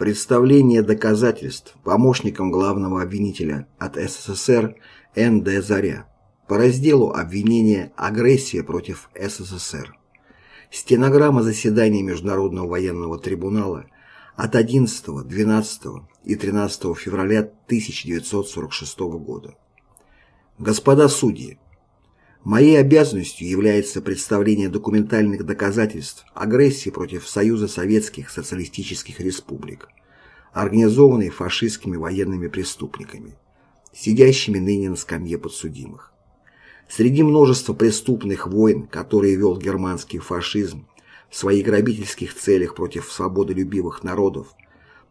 Представление доказательств помощником главного обвинителя от СССР Н.Д. Заря по разделу обвинения «Агрессия против СССР». Стенограмма заседания Международного военного трибунала от 11, 12 и 13 февраля 1946 года. Господа судьи, моей обязанностью является представление документальных доказательств агрессии против Союза Советских Социалистических Республик, организованной фашистскими военными преступниками, сидящими ныне на скамье подсудимых. Среди множества преступных войн, которые вел германский фашизм в своих грабительских целях против свободолюбивых народов,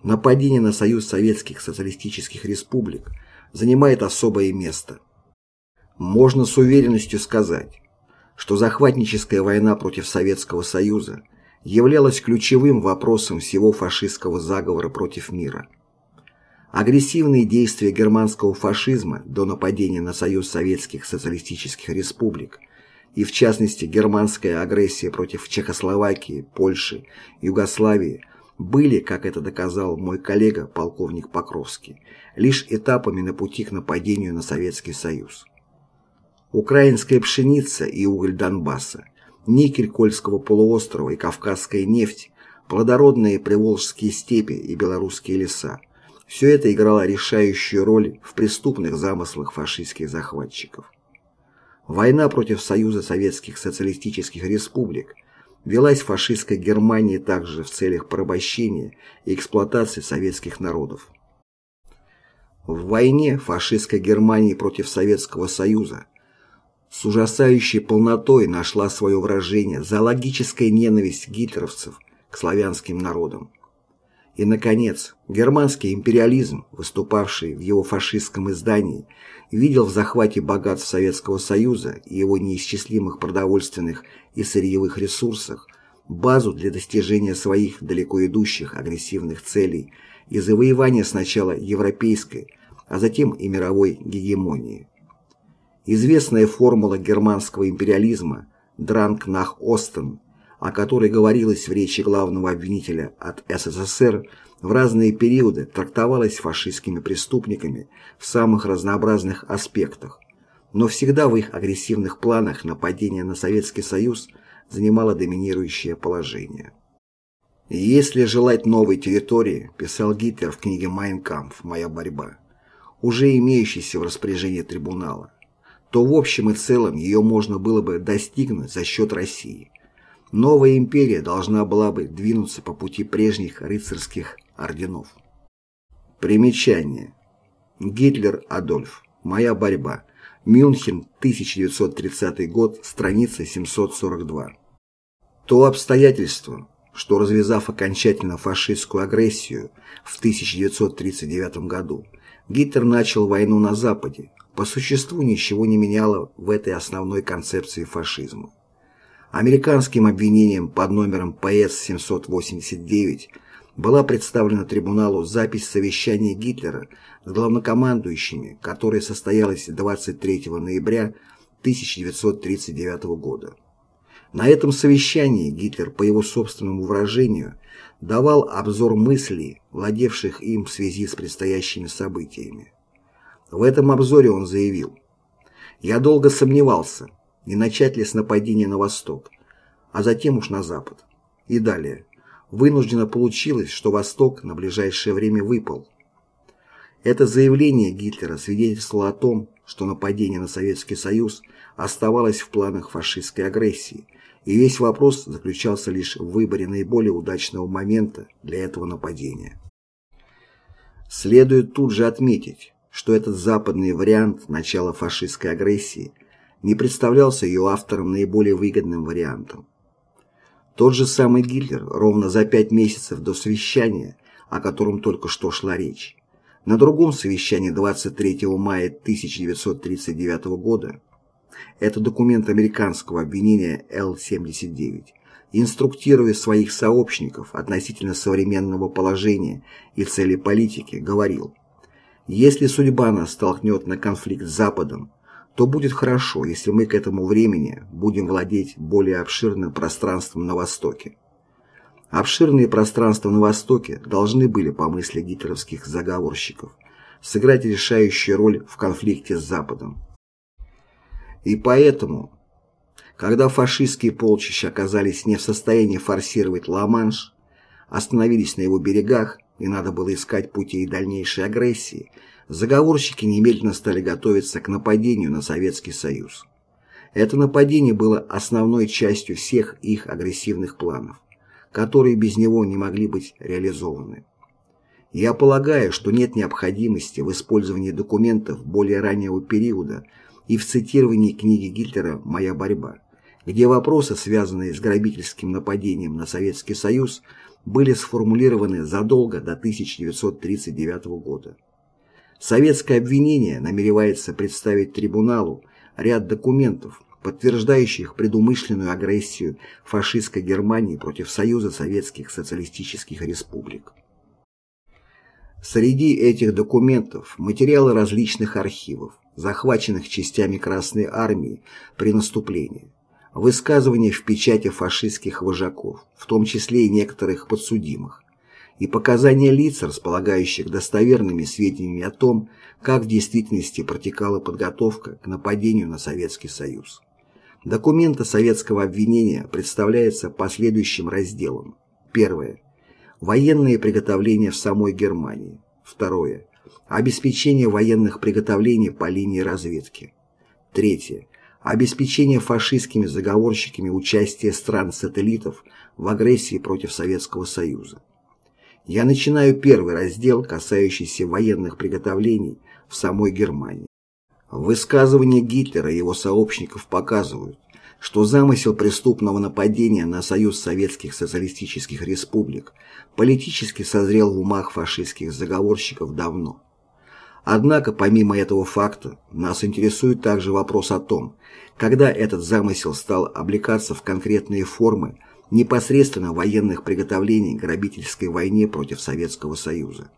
нападение на Союз Советских Социалистических Республик занимает особое место. Можно с уверенностью сказать, что захватническая война против Советского Союза являлась ключевым вопросом всего фашистского заговора против мира. Агрессивные действия германского фашизма до нападения на Союз Советских Социалистических Республик и в частности германская агрессия против Чехословакии, Польши, Югославии были, как это доказал мой коллега полковник Покровский, лишь этапами на пути к нападению на Советский Союз. Украинская пшеница и уголь Донбасса, никель Кольского полуострова и кавказская нефть, плодородные приволжские степи и белорусские леса – все это играло решающую роль в преступных замыслах фашистских захватчиков. Война против Союза Советских Социалистических Республик велась фашистской Германией также в целях порабощения и эксплуатации советских народов. В войне фашистской Германии против Советского Союза с ужасающей полнотой нашла свое выражение зоологическая ненависть гитлеровцев к славянским народам. И, наконец, германский империализм, выступавший в его фашистском издании, видел в захвате богатств Советского Союза и его неисчислимых продовольственных и сырьевых ресурсах базу для достижения своих далеко идущих агрессивных целей и завоевания сначала европейской, а затем и мировой гегемонии. Известная формула германского империализма «Дранг нах Остен» о которой говорилось в речи главного обвинителя от СССР, в разные периоды трактовалась фашистскими преступниками в самых разнообразных аспектах, но всегда в их агрессивных планах нападение на Советский Союз занимало доминирующее положение. «Если желать новой территории», писал Гитлер в книге «Майн кампф. Моя борьба», уже имеющейся в распоряжении трибунала, то в общем и целом ее можно было бы достигнуть за счет России – Новая империя должна была бы двинуться по пути прежних рыцарских орденов. Примечание. Гитлер Адольф. Моя борьба. Мюнхен, 1930 год, страница 742. То обстоятельство, что развязав окончательно фашистскую агрессию в 1939 году, Гитлер начал войну на Западе, по существу ничего не меняло в этой основной концепции фашизма. Американским обвинением под номером ПС-789 была представлена трибуналу запись совещания Гитлера с главнокомандующими, которое состоялось 23 ноября 1939 года. На этом совещании Гитлер, по его собственному выражению, давал обзор мыслей, владевших им в связи с предстоящими событиями. В этом обзоре он заявил «Я долго сомневался, не начать ли с нападения на восток, а затем уж на запад. И далее. Вынужденно получилось, что Восток на ближайшее время выпал. Это заявление Гитлера свидетельствовало о том, что нападение на Советский Союз оставалось в планах фашистской агрессии, и весь вопрос заключался лишь в выборе наиболее удачного момента для этого нападения. Следует тут же отметить, что этот западный вариант начала фашистской агрессии – не представлялся ее автором наиболее выгодным вариантом. Тот же самый Гитлер ровно за пять месяцев до совещания, о котором только что шла речь, на другом совещании 23 мая 1939 года, это документ американского обвинения Л-79, инструктируя своих сообщников относительно современного положения и цели политики, говорил, если судьба нас столкнет на конфликт с Западом, то будет хорошо, если мы к этому времени будем владеть более обширным пространством на Востоке. Обширные пространства на Востоке должны были, по мысли гитлеровских заговорщиков, сыграть решающую роль в конфликте с Западом. И поэтому, когда фашистские полчища оказались не в состоянии форсировать Ла-Манш, остановились на его берегах и надо было искать пути дальнейшей агрессии, заговорщики немедленно стали готовиться к нападению на Советский Союз. Это нападение было основной частью всех их агрессивных планов которые без него не могли быть реализованы. Я полагаю, что нет необходимости в использовании документов более раннего периода и в цитировании книги Гитлера «Моя борьба», где вопросы, связанные с грабительским нападением на Советский Союз, были сформулированы задолго до 1939 года. Советское обвинение намеревается представить трибуналу ряд документов, подтверждающих предумышленную агрессию фашистской Германии против Союза Советских Социалистических Республик. Среди этих документов материалы различных архивов, захваченных частями Красной Армии при наступлении, высказывания в печати фашистских вожаков, в том числе и некоторых подсудимых, и показания лиц, располагающих достоверными сведениями о том, как в действительности протекала подготовка к нападению на Советский Союз. Документы советского обвинения представляются последующим разделом. Первое. Военные приготовления в самой Германии. Второе. Обеспечение военных приготовлений по линии разведки. Третье. Обеспечение фашистскими заговорщиками участия стран-сателлитов в агрессии против Советского Союза. Я начинаю первый раздел, касающийся военных приготовлений в самой Германии. Высказывания Гитлера и его сообщников показывают, что замысел преступного нападения на Союз Советских Социалистических Республик политически созрел в умах фашистских заговорщиков давно. Однако, помимо этого факта, нас интересует также вопрос о том, когда этот замысел стал облекаться в конкретные формы непосредственно военных приготовлений к грабительской войне против Советского Союза.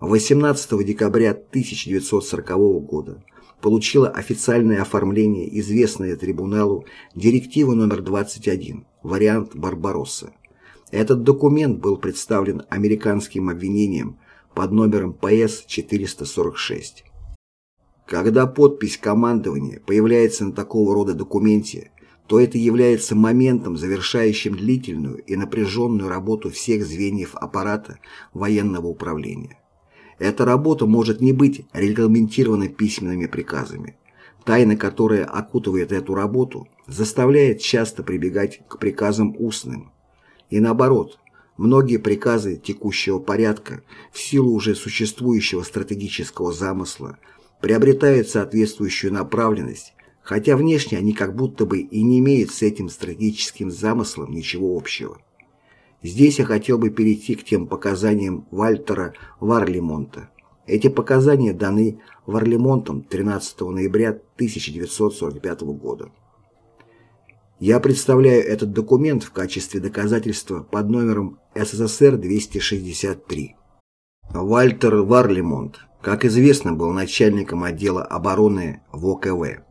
18 декабря 1940 года получила официальное оформление известная трибуналу директива номер 21, вариант Барбаросса. Этот документ был представлен американским обвинением под номером ПС-446. Когда подпись командования появляется на такого рода документе, то это является моментом, завершающим длительную и напряженную работу всех звеньев аппарата военного управления. Эта работа может не быть регламентирована письменными приказами. Тайна, которая окутывает эту работу, заставляет часто прибегать к приказам устным. И наоборот, многие приказы текущего порядка в силу уже существующего стратегического замысла приобретают соответствующую направленность, хотя внешне они как будто бы и не имеют с этим стратегическим замыслом ничего общего. Здесь я хотел бы перейти к тем показаниям Вальтера Варлимонта. Эти показания даны Варлимонтом 13 ноября 1945 года. Я представляю этот документ в качестве доказательства под номером СССР 263. Вальтер Варлимонт, как известно, был начальником отдела обороны ВОКВ,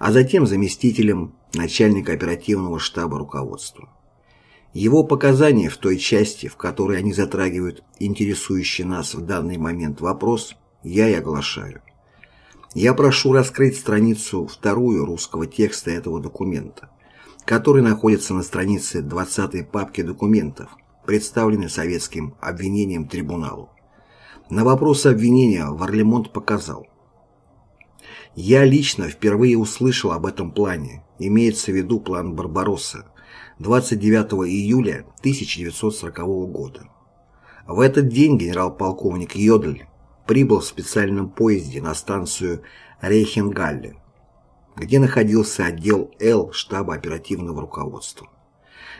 а затем заместителем начальника оперативного штаба руководства. Его показания в той части, в которой они затрагивают интересующий нас в данный момент вопрос, я и оглашаю. Я прошу раскрыть страницу вторую русского текста этого документа, который находится на странице 20 папки документов, представленной советским обвинением трибуналу. На вопрос обвинения Варлемонт показал. Я лично впервые услышал об этом плане, имеется в виду план Барбаросса, 29 июля 1940 года. В этот день генерал-полковник Йодль прибыл в специальном поезде на станцию Рейхенгалле, где находился отдел Л штаба оперативного руководства.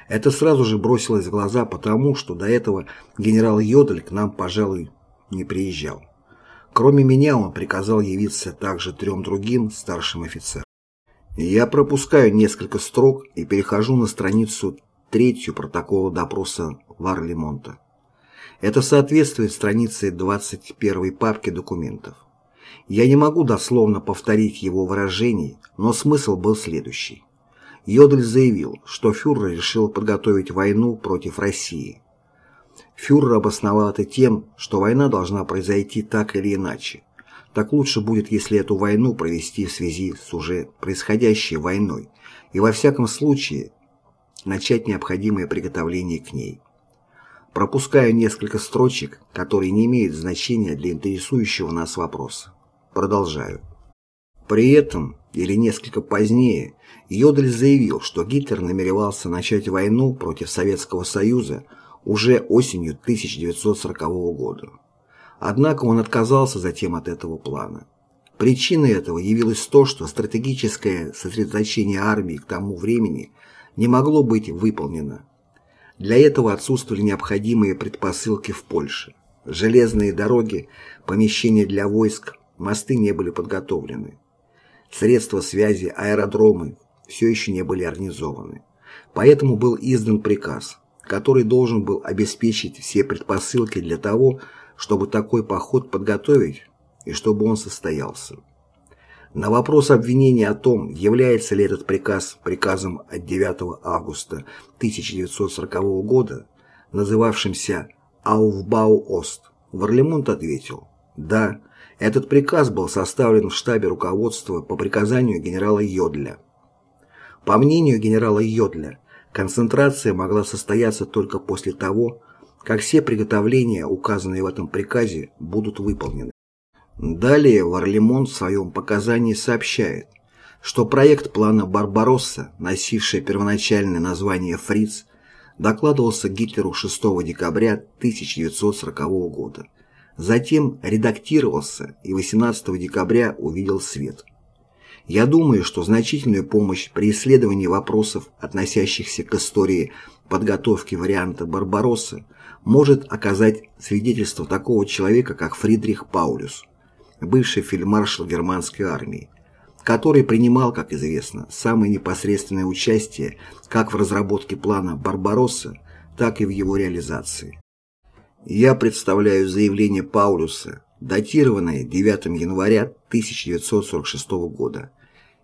Это сразу же бросилось в глаза потому, что до этого генерал Йодль к нам, пожалуй, не приезжал. Кроме меня он приказал явиться также трем другим старшим офицерам. Я пропускаю несколько строк и перехожу на страницу третью протокола допроса Варлимонта. Это соответствует странице 21 папки документов. Я не могу дословно повторить его выражений, но смысл был следующий. Йодель заявил, что фюрер решил подготовить войну против России. Фюрер обосновал это тем, что война должна произойти так или иначе. Так лучше будет, если эту войну провести в связи с уже происходящей войной, и во всяком случае начать необходимое приготовление к ней. Пропускаю несколько строчек, которые не имеют значения для интересующего нас вопроса. Продолжаю. При этом, или несколько позднее, Йодель заявил, что Гитлер намеревался начать войну против Советского Союза уже осенью 1940 года. Однако он отказался затем от этого плана. Причиной этого явилось то, что стратегическое сосредоточение армии к тому времени не могло быть выполнено. Для этого отсутствовали необходимые предпосылки в Польше. Железные дороги, помещения для войск, мосты не были подготовлены. Средства связи, аэродромы все еще не были организованы. Поэтому был издан приказ, который должен был обеспечить все предпосылки для того, чтобы такой поход подготовить и чтобы он состоялся. На вопрос обвинения о том, является ли этот приказ приказом от 9 августа 1940 года, называвшимся «Ауфбау-Ост», Варлемонт ответил «Да, этот приказ был составлен в штабе руководства по приказанию генерала Йодля». По мнению генерала Йодля, концентрация могла состояться только после того, как все приготовления, указанные в этом приказе, будут выполнены. Далее Варлемон в своем показании сообщает, что проект плана «Барбаросса», носивший первоначальное название «Фриц», докладывался Гитлеру 6 декабря 1940 года. Затем редактировался и 18 декабря увидел свет. Я думаю, что значительную помощь при исследовании вопросов, относящихся к истории подготовки варианта «Барбаросса», может оказать свидетельство такого человека, как Фридрих Паулюс – бывший фельдмаршал германской армии, который принимал, как известно, самое непосредственное участие как в разработке плана «Барбаросса», так и в его реализации. Я представляю заявление Паулюса, датированное 9 января 1946 года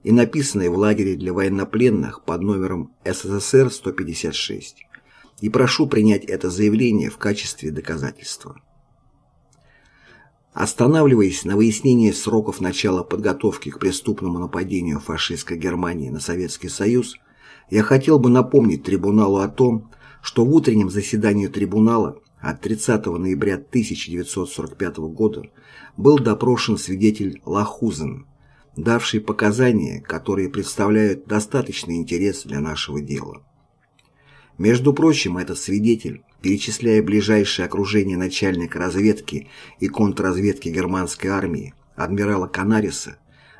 и написанное в лагере для военнопленных под номером СССР-156, и прошу принять это заявление в качестве доказательства. Останавливаясь на выяснении сроков начала подготовки к преступному нападению фашистской Германии на Советский Союз, я хотел бы напомнить трибуналу о том, что в утреннем заседании трибунала от 30 ноября 1945 года был допрошен свидетель Лахузен, давший показания, которые представляют достаточный интерес для нашего дела. Между прочим, этот свидетель перечисляя ближайшее окружение начальника разведки и контрразведки германской армии, адмирала Канариса,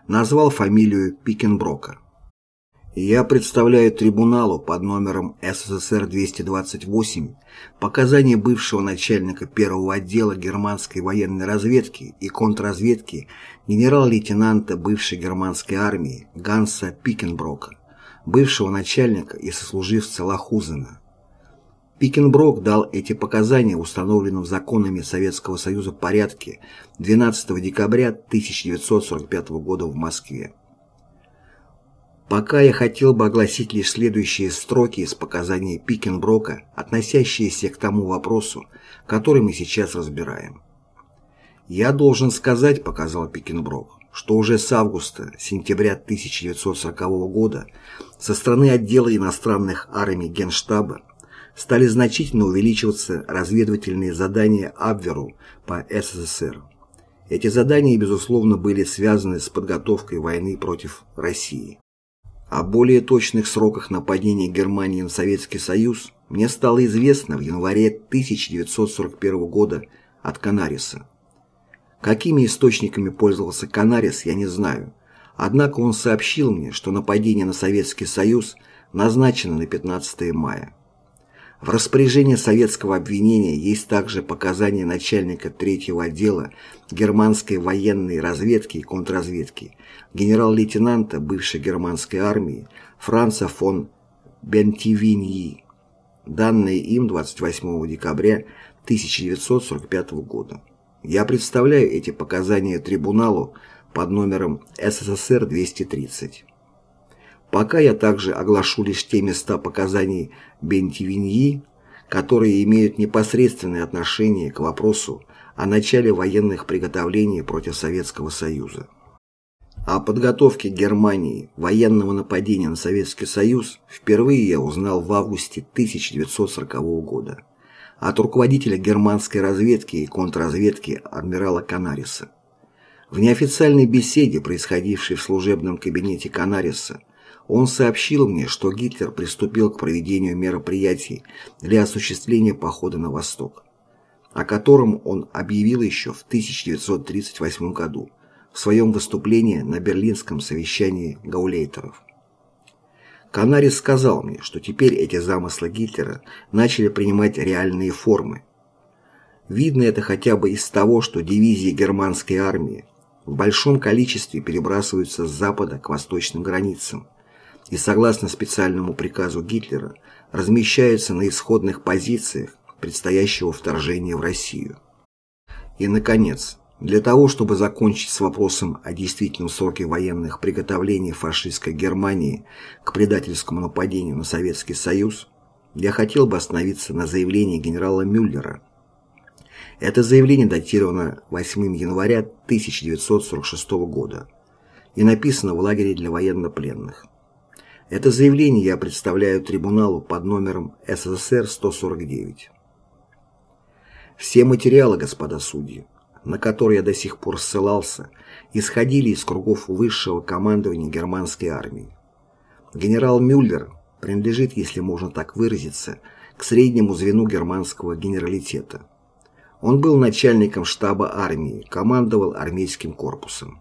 назвал фамилию Пикенброка. Я представляю трибуналу под номером СССР-228 показания бывшего начальника первого отдела германской военной разведки и контрразведки генерал-лейтенанта бывшей германской армии Ганса Пикенброка, бывшего начальника и сослуживца Лахузена. Пикенброк дал эти показания в установленном законами Советского Союза порядке 12 декабря 1945 года в Москве. Пока я хотел бы огласить лишь следующие строки из показаний Пикенброка, относящиеся к тому вопросу, который мы сейчас разбираем. «Я должен сказать, — показал Пикенброк, — что уже с августа-сентября 1940 года со стороны отдела иностранных армий Генштаба стали значительно увеличиваться разведывательные задания Абверу по СССР. Эти задания, безусловно, были связаны с подготовкой войны против России. О более точных сроках нападения Германии на Советский Союз мне стало известно в январе 1941 года от Канариса. Какими источниками пользовался Канарис, я не знаю, однако он сообщил мне, что нападение на Советский Союз назначено на 15 мая. В распоряжении советского обвинения есть также показания начальника третьего отдела германской военной разведки и контрразведки, генерал-лейтенанта бывшей германской армии Франца фон Бентивиньи, данные им 28 декабря 1945 года. Я представляю эти показания трибуналу под номером СССР-230. Пока я также оглашу лишь те места показаний Бентивиньи, которые имеют непосредственное отношение к вопросу о начале военных приготовлений против Советского Союза. О подготовке Германии военного нападения на Советский Союз впервые я узнал в августе 1940 года от руководителя германской разведки и контрразведки адмирала Канариса. В неофициальной беседе, происходившей в служебном кабинете Канариса, он сообщил мне, что Гитлер приступил к проведению мероприятий для осуществления похода на восток, о котором он объявил еще в 1938 году в своем выступлении на берлинском совещании гаулейтеров. Канарис сказал мне, что теперь эти замыслы Гитлера начали принимать реальные формы. Видно это хотя бы из того, что дивизии германской армии в большом количестве перебрасываются с запада к восточным границам и, согласно специальному приказу Гитлера, размещаются на исходных позициях предстоящего вторжения в Россию. И, наконец, для того, чтобы закончить с вопросом о действительном сроке военных приготовлений фашистской Германии к предательскому нападению на Советский Союз, я хотел бы остановиться на заявлении генерала Мюллера. Это заявление датировано 8 января 1946 года и написано в лагере для военнопленных. Это заявление я представляю трибуналу под номером СССР 149. Все материалы, господа судьи, на который я до сих пор ссылался, исходили из кругов высшего командования германской армии. Генерал Мюллер принадлежит, если можно так выразиться, к среднему звену германского генералитета. Он был начальником штаба армии, командовал армейским корпусом.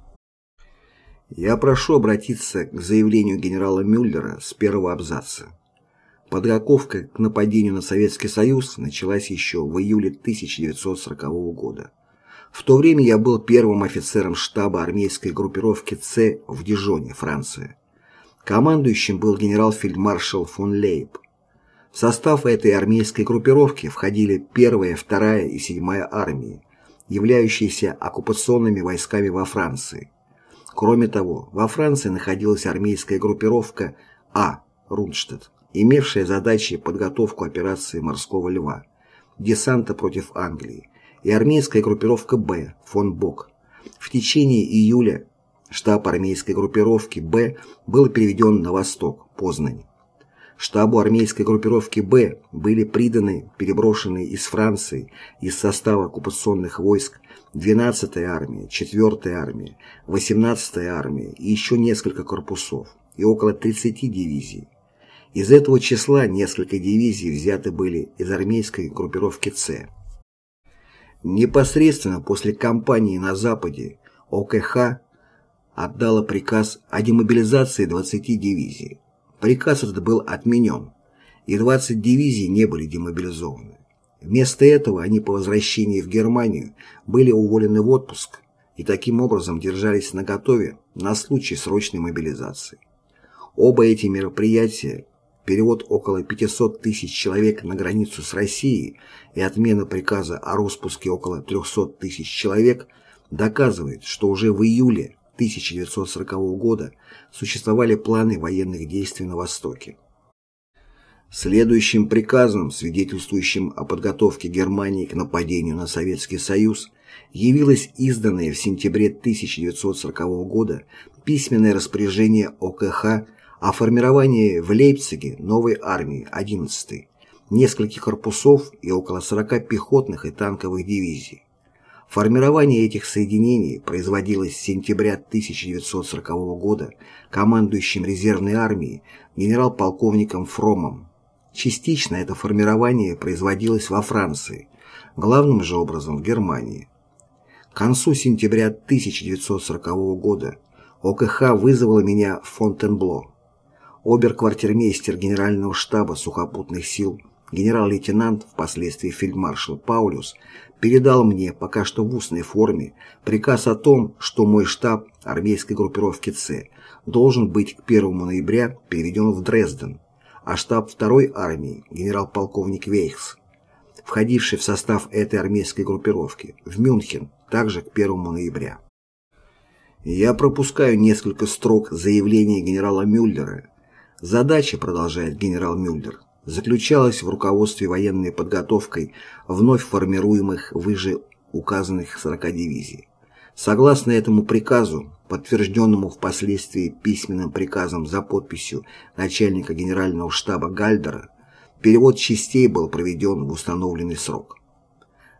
Я прошу обратиться к заявлению генерала Мюллера с первого абзаца. Подготовка к нападению на Советский Союз началась еще в июле 1940 года. В то время я был первым офицером штаба армейской группировки С в Дижоне, Франция. Командующим был генерал-фельдмаршал фон Лейб. В состав этой армейской группировки входили 1-я, 2-я и 7-я армии, являющиеся оккупационными войсками во Франции. Кроме того, во Франции находилась армейская группировка А. Рунштадт, имевшая задачей подготовку операции «Морского льва», десанта против Англии, и армейская группировка «Б» фон Бок. В течение июля штаб армейской группировки «Б» был переведен на восток, Познань. Штабу армейской группировки «Б» были приданы, переброшенные из Франции из состава оккупационных войск 12-я армия, 4-я армия, 18-я армия и еще несколько корпусов и около 30 дивизий. Из этого числа несколько дивизий взяты были из армейской группировки «С». Непосредственно после кампании на Западе ОКХ отдала приказ о демобилизации 20 дивизий. Приказ этот был отменен, и 20 дивизий не были демобилизованы. Вместо этого они по возвращении в Германию были уволены в отпуск и таким образом держались наготове на случай срочной мобилизации. Оба эти мероприятия перевод около 500 тысяч человек на границу с Россией и отмена приказа о распуске около 300 тысяч человек доказывает, что уже в июле 1940 года существовали планы военных действий на Востоке. Следующим приказом, свидетельствующим о подготовке Германии к нападению на Советский Союз, явилось изданное в сентябре 1940 года письменное распоряжение ОКХ о формировании в Лейпциге новой армии 11-й, нескольких корпусов и около 40 пехотных и танковых дивизий. Формирование этих соединений производилось с сентября 1940 года командующим резервной армией генерал-полковником Фромом. Частично это формирование производилось во Франции, главным же образом в Германии. К концу сентября 1940 года ОКХ вызвала меня в Фонтенбло обер-квартирмейстер Генерального штаба сухопутных сил, генерал-лейтенант, впоследствии фельдмаршал Паулюс, передал мне, пока что в устной форме, приказ о том, что мой штаб армейской группировки С должен быть к 1 ноября переведен в Дрезден, а штаб второй армии, генерал-полковник Вейхс, входивший в состав этой армейской группировки, в Мюнхен, также к 1 ноября. Я пропускаю несколько строк заявления генерала Мюллера, Задача, продолжает генерал Мюллер, заключалась в руководстве военной подготовкой вновь формируемых выше указанных 40 дивизий. Согласно этому приказу, подтвержденному впоследствии письменным приказом за подписью начальника генерального штаба Гальдера, перевод частей был проведен в установленный срок.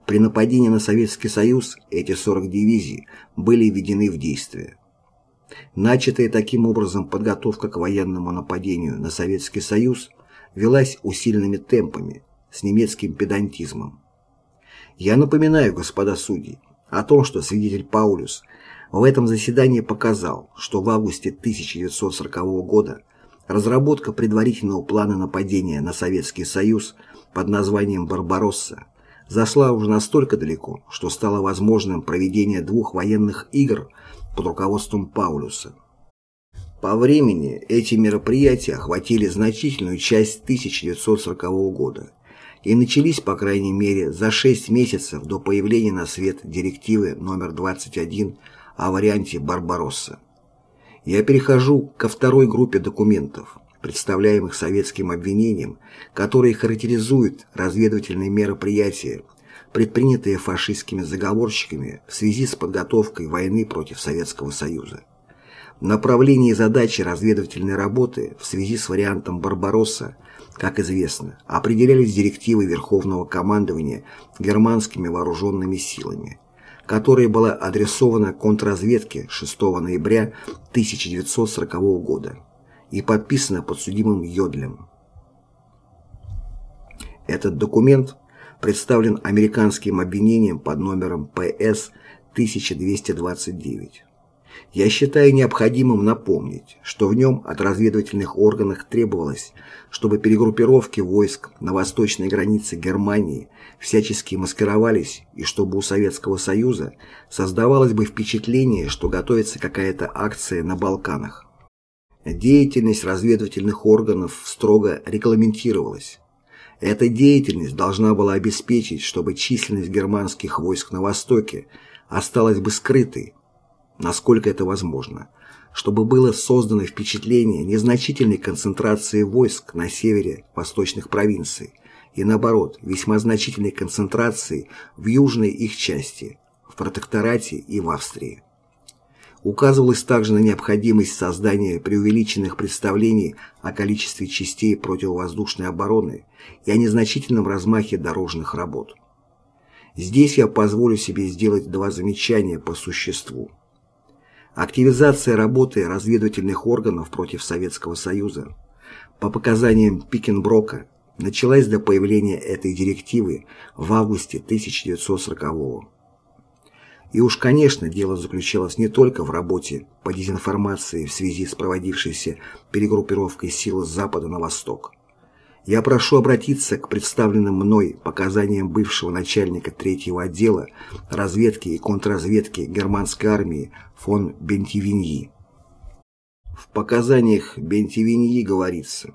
При нападении на Советский Союз эти 40 дивизий были введены в действие. Начатая таким образом подготовка к военному нападению на Советский Союз велась усиленными темпами, с немецким педантизмом. Я напоминаю, господа судьи, о том, что свидетель Паулюс в этом заседании показал, что в августе 1940 года разработка предварительного плана нападения на Советский Союз под названием «Барбаросса» зашла уже настолько далеко, что стало возможным проведение двух военных игр под руководством Паулюса. По времени эти мероприятия охватили значительную часть 1940 года и начались, по крайней мере, за 6 месяцев до появления на свет директивы номер 21 о варианте «Барбаросса». Я перехожу ко второй группе документов, представляемых советским обвинением, которые характеризуют разведывательные мероприятия, предпринятые фашистскими заговорщиками в связи с подготовкой войны против Советского Союза. Направление и задачи разведывательной работы в связи с вариантом «Барбаросса», как известно, определялись директивой Верховного командования германскими вооруженными силами, которая была адресована контрразведке 6 ноября 1940 года и подписана подсудимым Йодлем. Этот документ представлен американским обвинением под номером ПС 1229. Я считаю необходимым напомнить, что в нем от разведывательных органов требовалось, чтобы перегруппировки войск на восточной границе Германии всячески маскировались и чтобы у Советского Союза создавалось бы впечатление, что готовится какая-то акция на Балканах. Деятельность разведывательных органов строго регламентировалась. Эта деятельность должна была обеспечить, чтобы численность германских войск на Востоке осталась бы скрытой, насколько это возможно, чтобы было создано впечатление незначительной концентрации войск на севере восточных провинций и, наоборот, весьма значительной концентрации в южной их части, в протекторате и в Австрии. Указывалось также на необходимость создания преувеличенных представлений о количестве частей противовоздушной обороны и о незначительном размахе дорожных работ. Здесь я позволю себе сделать два замечания по существу. Активизация работы разведывательных органов против Советского Союза по показаниям Пикенброка началась до появления этой директивы в августе 1940 года. И уж, конечно, дело заключалось не только в работе по дезинформации в связи с проводившейся перегруппировкой сил с запада на восток. Я прошу обратиться к представленным мной показаниям бывшего начальника третьего отдела разведки и контрразведки германской армии фон Бентивиньи. В показаниях Бентивиньи говорится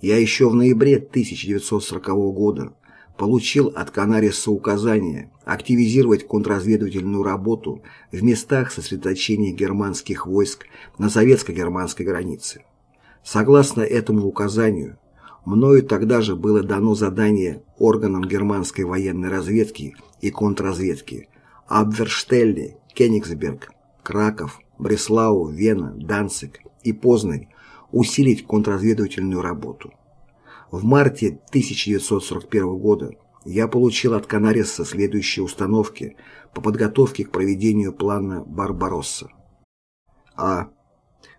«Я еще в ноябре 1940 года получил от Канариса указание активизировать контрразведывательную работу в местах сосредоточения германских войск на советско-германской границе. Согласно этому указанию, Мною тогда же было дано задание органам германской военной разведки и контрразведки Абверштелле, Кенигсберг, Краков, Бреслау, Вена, Данциг и Познань усилить контрразведывательную работу. В марте 1941 года я получил от Канариса следующие установки по подготовке к проведению плана «Барбаросса». А.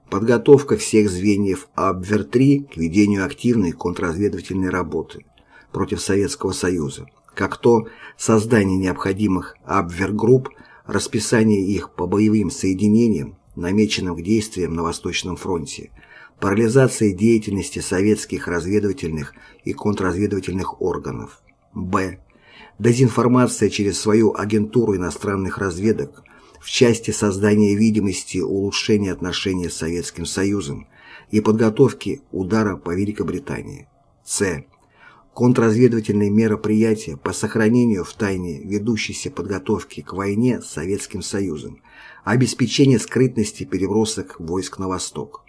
Подготовка всех звеньев Абвер-3 к ведению активной контрразведывательной работы против Советского Союза, как то создание необходимых Абвер-групп, расписание их по боевым соединениям, намеченным к действиям на Восточном фронте, парализация деятельности советских разведывательных и контрразведывательных органов. Б. Дезинформация через свою агентуру иностранных разведок в части создания видимости улучшения отношений с Советским Союзом и подготовки удара по Великобритании. С. Контрразведывательные мероприятия по сохранению в тайне ведущейся подготовки к войне с Советским Союзом, обеспечение скрытности перебросок войск на восток.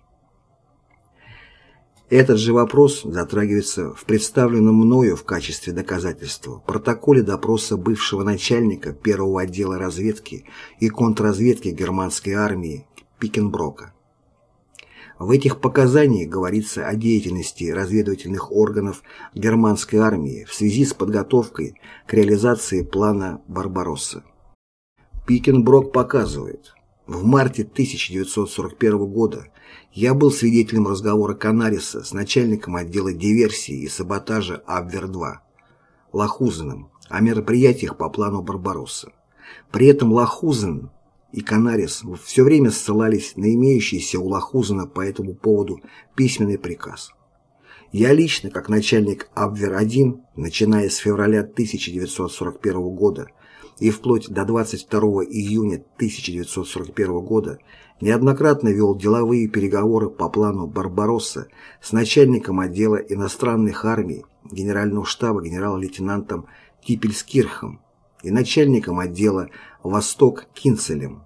Этот же вопрос затрагивается в представленном мною в качестве доказательства протоколе допроса бывшего начальника первого отдела разведки и контрразведки германской армии Пикенброка. В этих показаниях говорится о деятельности разведывательных органов германской армии в связи с подготовкой к реализации плана «Барбаросса». Пикенброк показывает, в марте 1941 года я был свидетелем разговора Канариса с начальником отдела диверсии и саботажа Абвер-2 Лахузеном о мероприятиях по плану Барбаросса. При этом Лахузен и Канарис все время ссылались на имеющийся у Лахузена по этому поводу письменный приказ. Я лично, как начальник Абвер-1, начиная с февраля 1941 года и вплоть до 22 июня 1941 года, неоднократно вел деловые переговоры по плану Барбаросса с начальником отдела иностранных армий Генерального штаба генерал-лейтенантом Типельскирхом и начальником отдела «Восток» Кинцелем.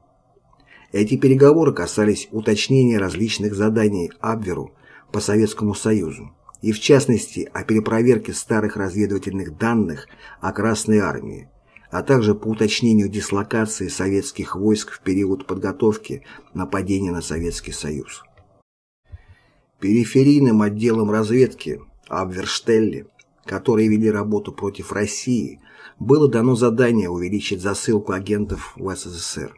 Эти переговоры касались уточнения различных заданий Абверу по Советскому Союзу и в частности о перепроверке старых разведывательных данных о Красной Армии, а также по уточнению дислокации советских войск в период подготовки нападения на Советский Союз. Периферийным отделом разведки Абверштелле, которые вели работу против России, было дано задание увеличить засылку агентов в СССР.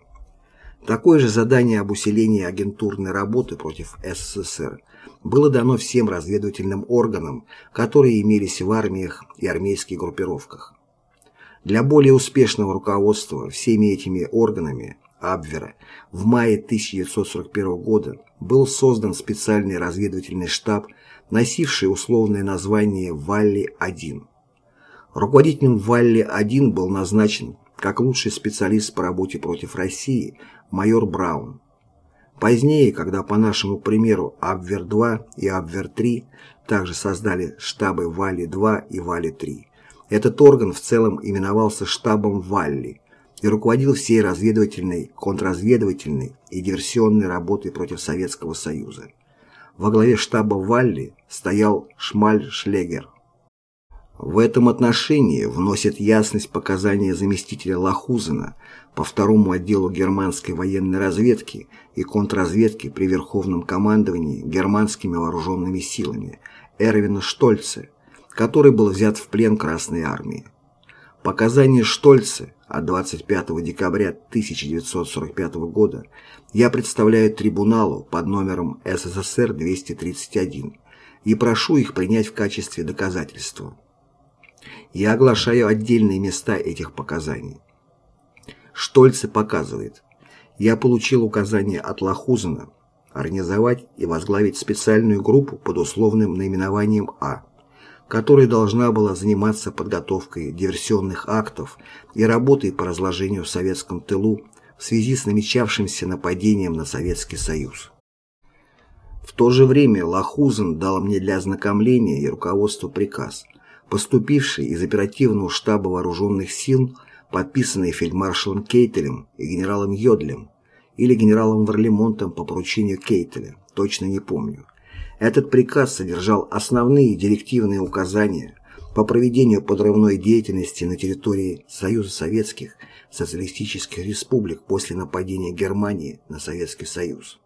Такое же задание об усилении агентурной работы против СССР было дано всем разведывательным органам, которые имелись в армиях и армейских группировках. Для более успешного руководства всеми этими органами Абвера в мае 1941 года был создан специальный разведывательный штаб, носивший условное название «Валли-1». Руководителем Валли-1 был назначен как лучший специалист по работе против России майор Браун. Позднее, когда по нашему примеру Абвер-2 и Абвер-3 также создали штабы Валли-2 и Валли-3, этот орган в целом именовался штабом Валли и руководил всей разведывательной, контрразведывательной и диверсионной работой против Советского Союза. Во главе штаба Валли стоял Шмаль Шлегер. В этом отношении вносит ясность показания заместителя Лахузена по второму отделу германской военной разведки и контрразведки при Верховном командовании германскими вооруженными силами Эрвина Штольце, который был взят в плен Красной армии. Показания Штольце от 25 декабря 1945 года я представляю трибуналу под номером СССР 231 и прошу их принять в качестве доказательства. Я оглашаю отдельные места этих показаний. Штольце показывает. Я получил указание от Лахузена организовать и возглавить специальную группу под условным наименованием А, которая должна была заниматься подготовкой диверсионных актов и работой по разложению в советском тылу в связи с намечавшимся нападением на Советский Союз. В то же время Лахузен дал мне для ознакомления и руководства приказ – поступивший из оперативного штаба вооруженных сил, подписанный фельдмаршалом Кейтелем и генералом Йодлем или генералом Варлемонтом по поручению Кейтеля, точно не помню. Этот приказ содержал основные директивные указания по проведению подрывной деятельности на территории Союза Советских Социалистических Республик после нападения Германии на Советский Союз.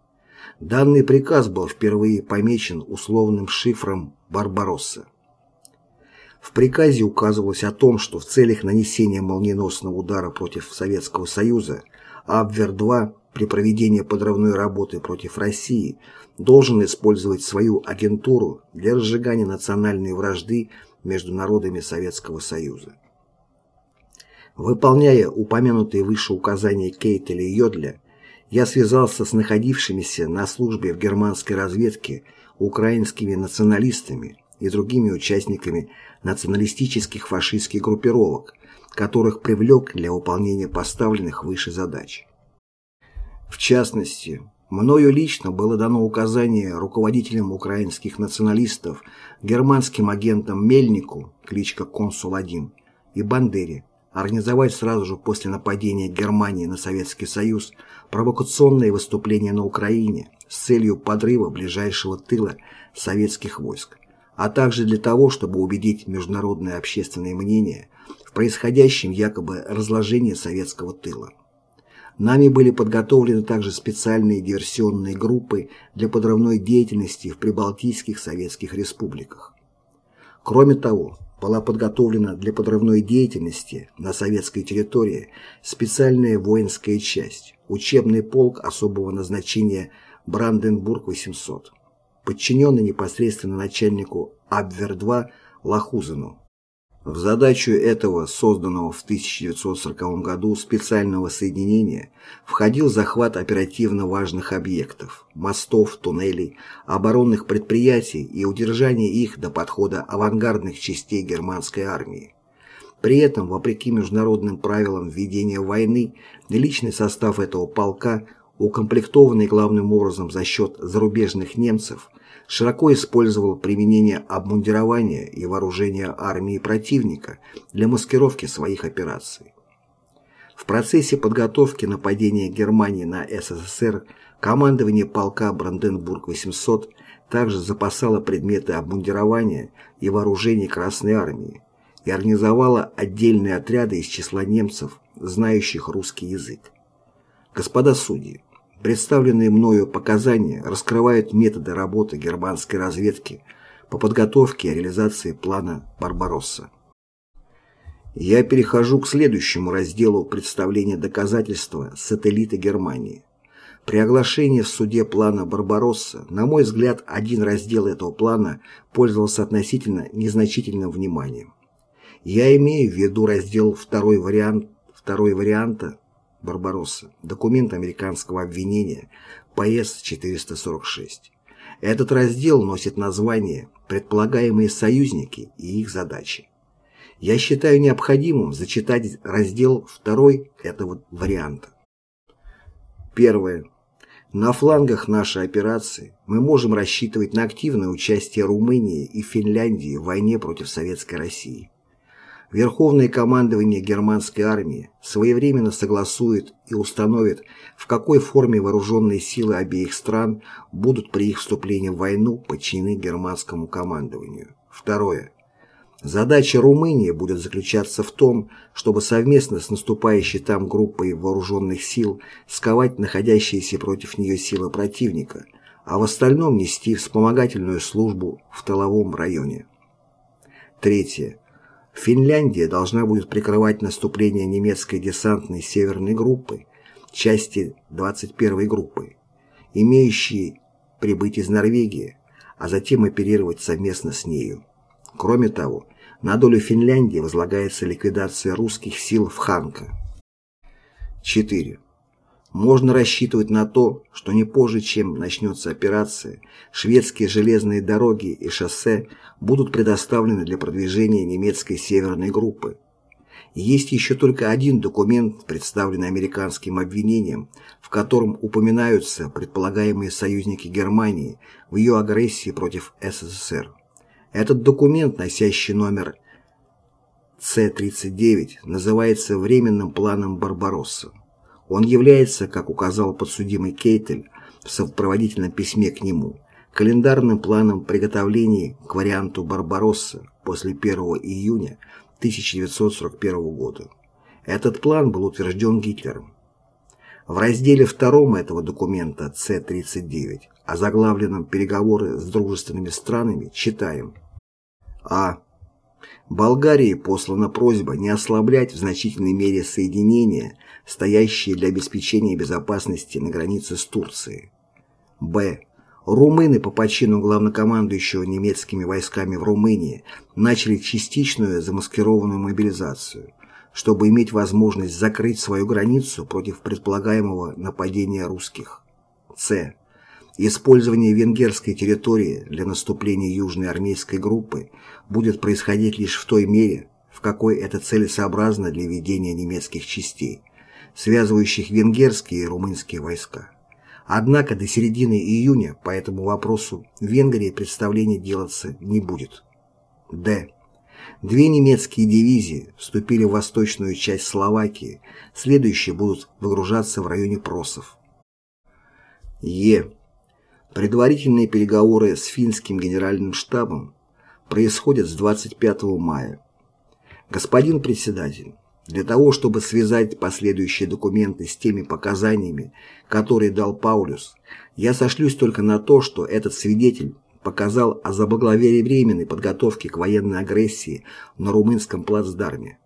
Данный приказ был впервые помечен условным шифром «Барбаросса». В приказе указывалось о том, что в целях нанесения молниеносного удара против Советского Союза Абвер-2 при проведении подрывной работы против России должен использовать свою агентуру для разжигания национальной вражды между народами Советского Союза. Выполняя упомянутые выше указания Кейтеля и Йодля, я связался с находившимися на службе в германской разведке украинскими националистами и другими участниками националистических фашистских группировок, которых привлек для выполнения поставленных выше задач. В частности, мною лично было дано указание руководителям украинских националистов, германским агентам Мельнику, кличка Консул-1, и Бандере, организовать сразу же после нападения Германии на Советский Союз провокационные выступления на Украине с целью подрыва ближайшего тыла советских войск, а также для того, чтобы убедить международное общественное мнение в происходящем якобы разложении советского тыла. Нами были подготовлены также специальные диверсионные группы для подрывной деятельности в прибалтийских советских республиках. Кроме того, была подготовлена для подрывной деятельности на советской территории специальная воинская часть, учебный полк особого назначения Бранденбург-800, подчиненный непосредственно начальнику Абвер-2 Лахузену. В задачу этого, созданного в 1940 году специального соединения, входил захват оперативно важных объектов, мостов, туннелей, оборонных предприятий и удержание их до подхода авангардных частей германской армии. При этом, вопреки международным правилам ведения войны, личный состав этого полка, укомплектованный главным образом за счет зарубежных немцев, широко использовал применение обмундирования и вооружения армии противника для маскировки своих операций. В процессе подготовки нападения Германии на СССР командование полка Бранденбург-800 также запасало предметы обмундирования и вооружений Красной Армии и организовало отдельные отряды из числа немцев, знающих русский язык. Господа судьи, Представленные мною показания раскрывают методы работы германской разведки по подготовке и реализации плана «Барбаросса». Я перехожу к следующему разделу представления доказательства сателлита Германии. При оглашении в суде плана Барбаросса, на мой взгляд, один раздел этого плана пользовался относительно незначительным вниманием. Я имею в виду раздел второй вариант, второй варианта Барбаросса, документ американского обвинения ПС-446. Этот раздел носит название «Предполагаемые союзники и их задачи». Я считаю необходимым зачитать раздел второй этого варианта. Первое. На флангах нашей операции мы можем рассчитывать на активное участие Румынии и Финляндии в войне против Советской России. Верховное командование германской армии своевременно согласует и установит, в какой форме вооруженные силы обеих стран будут при их вступлении в войну подчинены германскому командованию. Второе. Задача Румынии будет заключаться в том, чтобы совместно с наступающей там группой вооруженных сил сковать находящиеся против нее силы противника, а в остальном нести вспомогательную службу в тыловом районе. Третье. Финляндия должна будет прикрывать наступление немецкой десантной северной группы, части 21-й группы, имеющей прибыть из Норвегии, а затем оперировать совместно с нею. Кроме того, на долю Финляндии возлагается ликвидация русских сил в Ханка. 4. Можно рассчитывать на то, что не позже, чем начнется операция, шведские железные дороги и шоссе будут предоставлены для продвижения немецкой северной группы. Есть еще только один документ, представленный американским обвинением, в котором упоминаются предполагаемые союзники Германии в ее агрессии против СССР. Этот документ, носящий номер С-39, называется временным планом Барбаросса. Он является, как указал подсудимый Кейтель в сопроводительном письме к нему, календарным планом приготовлений к варианту Барбаросса после 1 июня 1941 года. Этот план был утвержден Гитлером. В разделе втором этого документа С-39, озаглавленном «Переговоры с дружественными странами», читаем А. Болгарии послана просьба не ослаблять в значительной мере соединения, стоящие для обеспечения безопасности на границе с Турцией. Б. Румыны по почину главнокомандующего немецкими войсками в Румынии начали частичную замаскированную мобилизацию, чтобы иметь возможность закрыть свою границу против предполагаемого нападения русских. С. Использование венгерской территории для наступления Южной армейской группы будет происходить лишь в той мере, в какой это целесообразно для ведения немецких частей, связывающих венгерские и румынские войска. Однако до середины июня по этому вопросу в Венгрии представление делаться не будет. Д. Две немецкие дивизии вступили в восточную часть Словакии, следующие будут выгружаться в районе Просов. Е. Предварительные переговоры с финским генеральным штабом происходят с 25 мая. Господин председатель, для того, чтобы связать последующие документы с теми показаниями, которые дал Паулюс, я сошлюсь только на то, что этот свидетель показал о заблаговременной подготовке к военной агрессии на румынском плацдарме,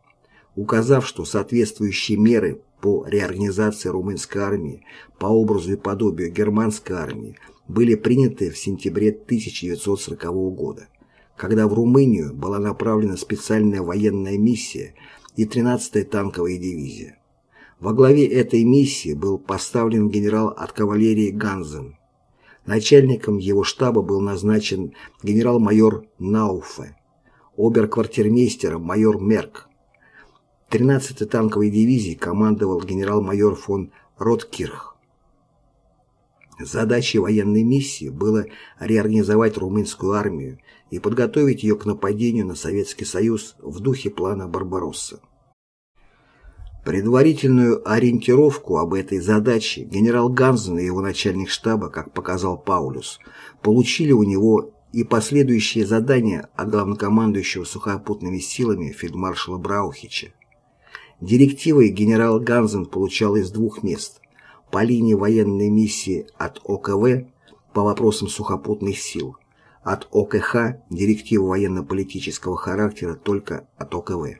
указав, что соответствующие меры по реорганизации румынской армии по образу и подобию германской армии были приняты в сентябре 1940 года, когда в Румынию была направлена специальная военная миссия и 13-я танковая дивизия. Во главе этой миссии был поставлен генерал от кавалерии Ганзен. Начальником его штаба был назначен генерал-майор Науфе, оберквартирмейстером майор Мерк. 13-й танковой дивизией командовал генерал-майор фон Роткирх. Задачей военной миссии было реорганизовать румынскую армию и подготовить ее к нападению на Советский Союз в духе плана Барбаросса. Предварительную ориентировку об этой задаче генерал Ганзен и его начальник штаба, как показал Паулюс, получили у него и последующие задания от главнокомандующего сухопутными силами фельдмаршала Браухича. Директивы генерал Ганзен получал из двух мест – по линии военной миссии от ОКВ по вопросам сухопутных сил от ОКХ директивы военно-политического характера только от ОКВ.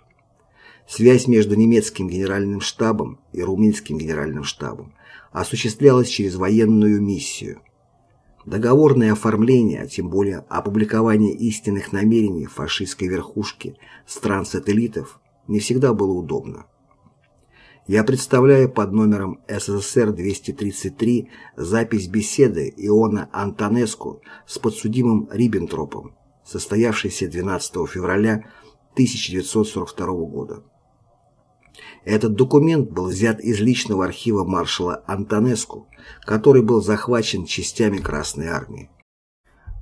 Связь между немецким генеральным штабом и румынским генеральным штабом осуществлялась через военную миссию. Договорное оформление, а тем более опубликование истинных намерений фашистской верхушки стран-сателлитов не всегда было удобно. Я представляю под номером СССР-233 запись беседы Иона Антонеску с подсудимым Риббентропом, состоявшейся 12 февраля 1942 года. Этот документ был взят из личного архива маршала Антонеску, который был захвачен частями Красной Армии.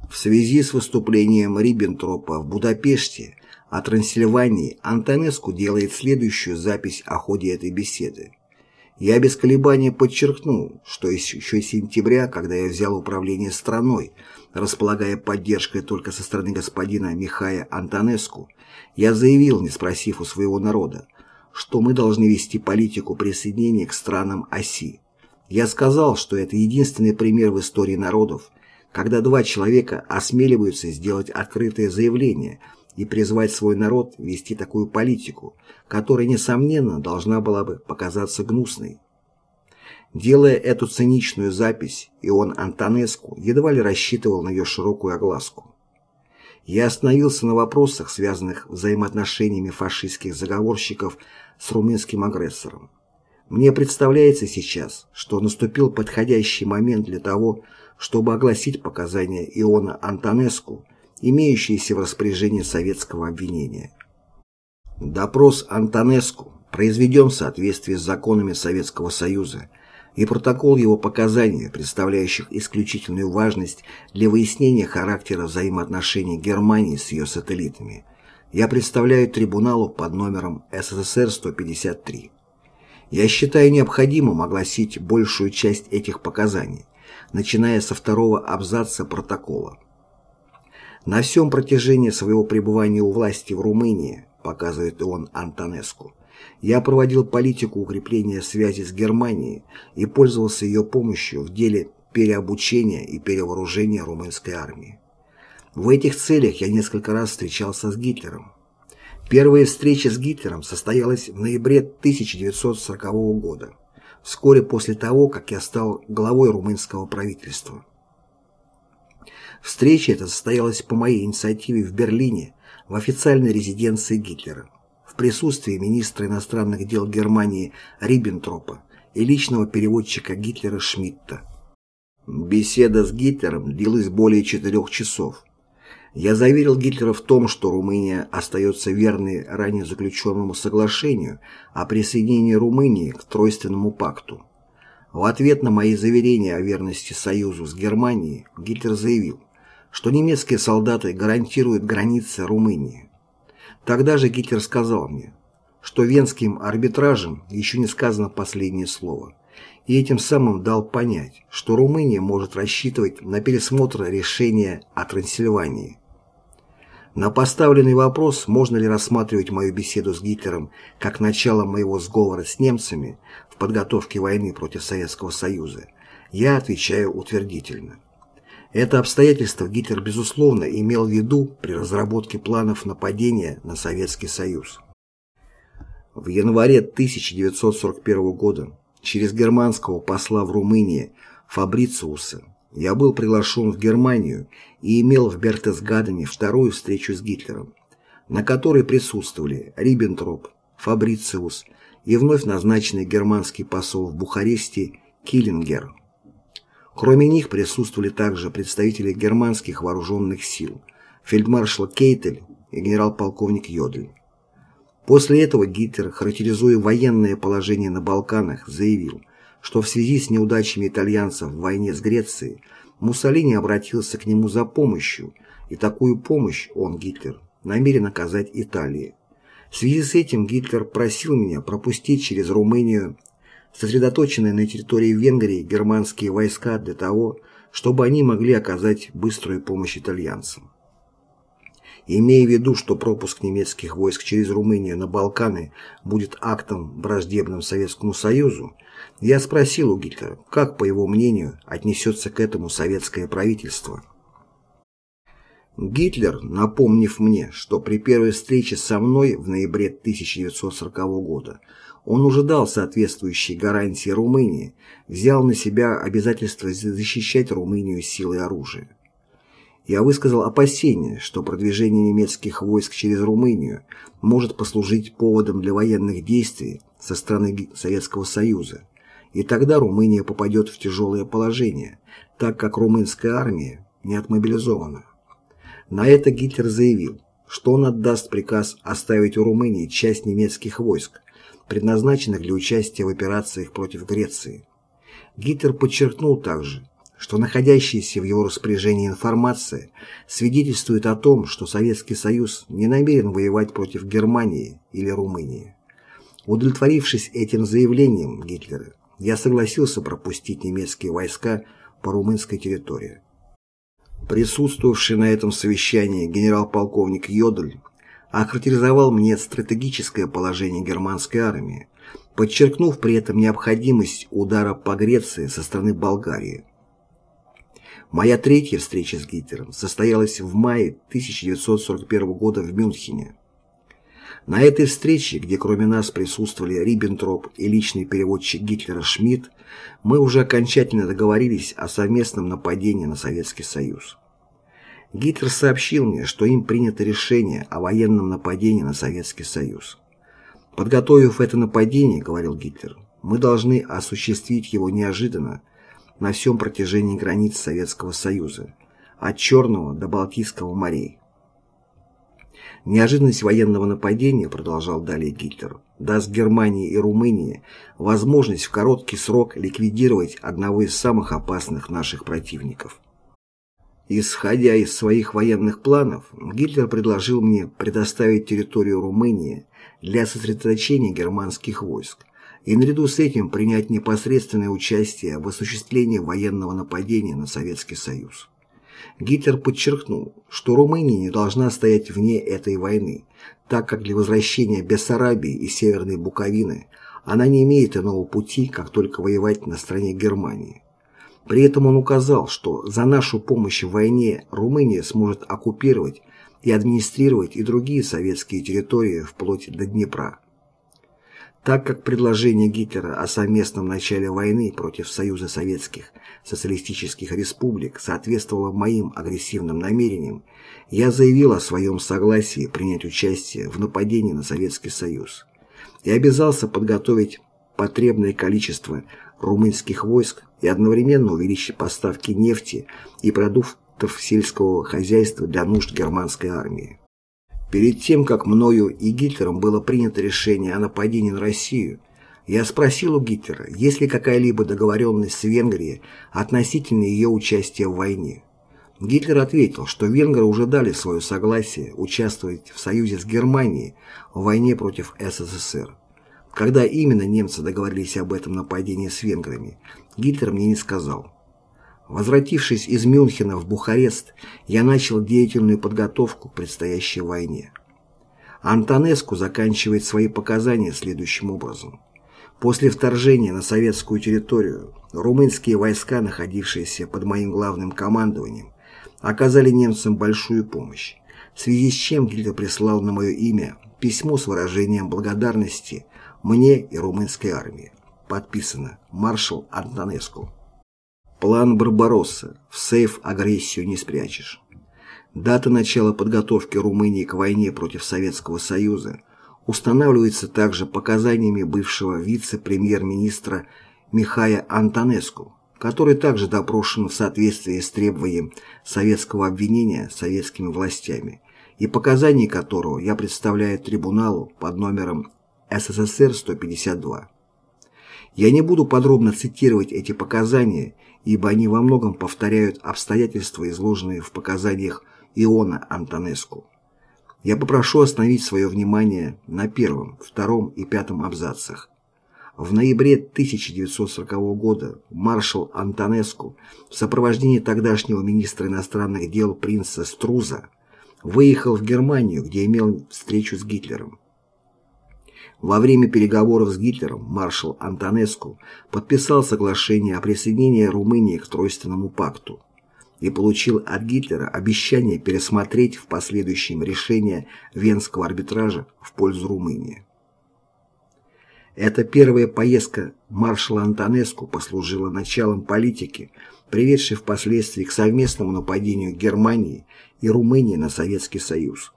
В связи с выступлением Риббентропа в Будапеште о Трансильвании Антонеску делает следующую запись о ходе этой беседы. Я без колебания подчеркнул, что еще с сентября, когда я взял управление страной, располагая поддержкой только со стороны господина Михая Антонеску, я заявил, не спросив у своего народа, что мы должны вести политику присоединения к странам оси. Я сказал, что это единственный пример в истории народов, когда два человека осмеливаются сделать открытое заявление – и призвать свой народ вести такую политику, которая, несомненно, должна была бы показаться гнусной. Делая эту циничную запись, Ион Антонеску едва ли рассчитывал на ее широкую огласку. Я остановился на вопросах, связанных взаимоотношениями фашистских заговорщиков с румынским агрессором. Мне представляется сейчас, что наступил подходящий момент для того, чтобы огласить показания Иона Антонеску имеющиеся в распоряжении советского обвинения. Допрос Антонеску произведен в соответствии с законами Советского Союза и протокол его показаний, представляющих исключительную важность для выяснения характера взаимоотношений Германии с ее сателлитами, я представляю трибуналу под номером СССР-153. Я считаю необходимым огласить большую часть этих показаний, начиная со второго абзаца протокола. На всем протяжении своего пребывания у власти в Румынии, показывает он Антонеску, я проводил политику укрепления связи с Германией и пользовался ее помощью в деле переобучения и перевооружения румынской армии. В этих целях я несколько раз встречался с Гитлером. Первая встреча с Гитлером состоялась в ноябре 1940 года, вскоре после того, как я стал главой румынского правительства. Встреча эта состоялась по моей инициативе в Берлине, в официальной резиденции Гитлера, в присутствии министра иностранных дел Германии Риббентропа и личного переводчика Гитлера Шмидта. Беседа с Гитлером длилась более четырех часов. Я заверил Гитлера в том, что Румыния остается верной ранее заключенному соглашению о присоединении Румынии к Тройственному пакту. В ответ на мои заверения о верности союзу с Германией Гитлер заявил, что немецкие солдаты гарантируют границы Румынии. Тогда же Гитлер сказал мне, что венским арбитражем еще не сказано последнее слово, и этим самым дал понять, что Румыния может рассчитывать на пересмотр решения о Трансильвании. На поставленный вопрос, можно ли рассматривать мою беседу с Гитлером как начало моего сговора с немцами в подготовке войны против Советского Союза, я отвечаю утвердительно. Это обстоятельство Гитлер, безусловно, имел в виду при разработке планов нападения на Советский Союз. В январе 1941 года через германского посла в Румынии Фабрициуса я был приглашен в Германию и имел в Бертесгадене вторую встречу с Гитлером, на которой присутствовали Риббентроп, Фабрициус и вновь назначенный германский посол в Бухаресте Киллингер. Кроме них присутствовали также представители германских вооруженных сил, фельдмаршал Кейтель и генерал-полковник Йодль. После этого Гитлер, характеризуя военное положение на Балканах, заявил, что в связи с неудачами итальянцев в войне с Грецией Муссолини обратился к нему за помощью, и такую помощь он, Гитлер, намерен оказать Италии. В связи с этим Гитлер просил меня пропустить через Румынию сосредоточенные на территории Венгрии германские войска для того, чтобы они могли оказать быструю помощь итальянцам. Имея в виду, что пропуск немецких войск через Румынию на Балканы будет актом враждебным Советскому Союзу, я спросил у Гитлера, как, по его мнению, отнесется к этому советское правительство. Гитлер, напомнив мне, что при первой встрече со мной в ноябре 1940 года он уже дал соответствующие гарантии Румынии, взял на себя обязательство защищать Румынию силой оружия. Я высказал опасение, что продвижение немецких войск через Румынию может послужить поводом для военных действий со стороны Советского Союза, и тогда Румыния попадет в тяжелое положение, так как румынская армия не отмобилизована. На это Гитлер заявил, что он отдаст приказ оставить у Румынии часть немецких войск, предназначенных для участия в операциях против Греции. Гитлер подчеркнул также, что находящаяся в его распоряжении информация свидетельствует о том, что Советский Союз не намерен воевать против Германии или Румынии. Удовлетворившись этим заявлением Гитлера, я согласился пропустить немецкие войска по румынской территории. Присутствовавший на этом совещании генерал-полковник Йодль охарактеризовал мне стратегическое положение германской армии, подчеркнув при этом необходимость удара по Греции со стороны Болгарии. Моя третья встреча с Гитлером состоялась в мае 1941 года в Мюнхене. На этой встрече, где кроме нас присутствовали Риббентроп и личный переводчик Гитлера Шмидт, мы уже окончательно договорились о совместном нападении на Советский Союз. Гитлер сообщил мне, что им принято решение о военном нападении на Советский Союз. Подготовив это нападение, говорил Гитлер, мы должны осуществить его неожиданно на всем протяжении границ Советского Союза, от Черного до Балтийского морей. Неожиданность военного нападения, продолжал далее Гитлер, даст Германии и Румынии возможность в короткий срок ликвидировать одного из самых опасных наших противников. Исходя из своих военных планов, Гитлер предложил мне предоставить территорию Румынии для сосредоточения германских войск и наряду с этим принять непосредственное участие в осуществлении военного нападения на Советский Союз. Гитлер подчеркнул, что Румыния не должна стоять вне этой войны, так как для возвращения Бессарабии и Северной Буковины она не имеет иного пути, как только воевать на стороне Германии. При этом он указал, что за нашу помощь в войне Румыния сможет оккупировать и администрировать и другие советские территории вплоть до Днепра. Так как предложение Гитлера о совместном начале войны против Союза Советских Социалистических Республик соответствовало моим агрессивным намерениям, я заявил о своем согласии принять участие в нападении на Советский Союз и обязался подготовить потребное количество румынских войск и одновременно увеличить поставки нефти и продуктов сельского хозяйства для нужд германской армии. Перед тем, как мною и Гитлером было принято решение о нападении на Россию, я спросил у Гитлера, есть ли какая-либо договоренность с Венгрией относительно ее участия в войне. Гитлер ответил, что венгры уже дали свое согласие участвовать в союзе с Германией в войне против СССР. Когда именно немцы договорились об этом нападении с венграми, Гитлер мне не сказал. Возвратившись из Мюнхена в Бухарест, я начал деятельную подготовку к предстоящей войне. Антонеску заканчивает свои показания следующим образом. После вторжения на советскую территорию румынские войска, находившиеся под моим главным командованием, оказали немцам большую помощь, в связи с чем Гитлер прислал на мое имя письмо с выражением благодарности мне и румынской армии. Подписано маршал Антонеску. План Барбаросса. В сейф агрессию не спрячешь. Дата начала подготовки Румынии к войне против Советского Союза устанавливается также показаниями бывшего вице-премьер-министра Михая Антонеску, который также допрошен в соответствии с требованием советского обвинения советскими властями и показаний которого я представляю трибуналу под номером СССР-152. Я не буду подробно цитировать эти показания, ибо они во многом повторяют обстоятельства, изложенные в показаниях Иона Антонеску. Я попрошу остановить свое внимание на первом, втором и пятом абзацах. В ноябре 1940 года маршал Антонеску в сопровождении тогдашнего министра иностранных дел принца Струза выехал в Германию, где имел встречу с Гитлером. Во время переговоров с Гитлером маршал Антонеску подписал соглашение о присоединении Румынии к Тройственному пакту и получил от Гитлера обещание пересмотреть в последующем решение Венского арбитража в пользу Румынии. Эта первая поездка маршала Антонеску послужила началом политики, приведшей впоследствии к совместному нападению Германии и Румынии на Советский Союз.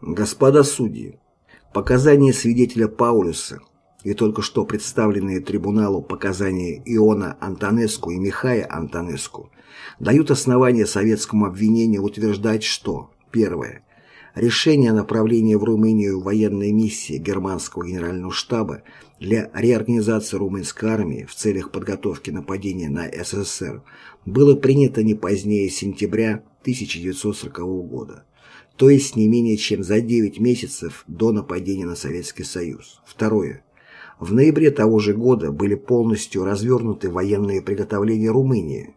Господа судьи, Показания свидетеля Паулюса и только что представленные трибуналу показания Иона Антонеску и Михая Антонеску дают основания советскому обвинению утверждать, что первое решение о направлении в Румынию военной миссии германского генерального штаба для реорганизации румынской армии в целях подготовки нападения на СССР было принято не позднее сентября 1940 года то есть не менее чем за 9 месяцев до нападения на Советский Союз. Второе. В ноябре того же года были полностью развернуты военные приготовления Румынии.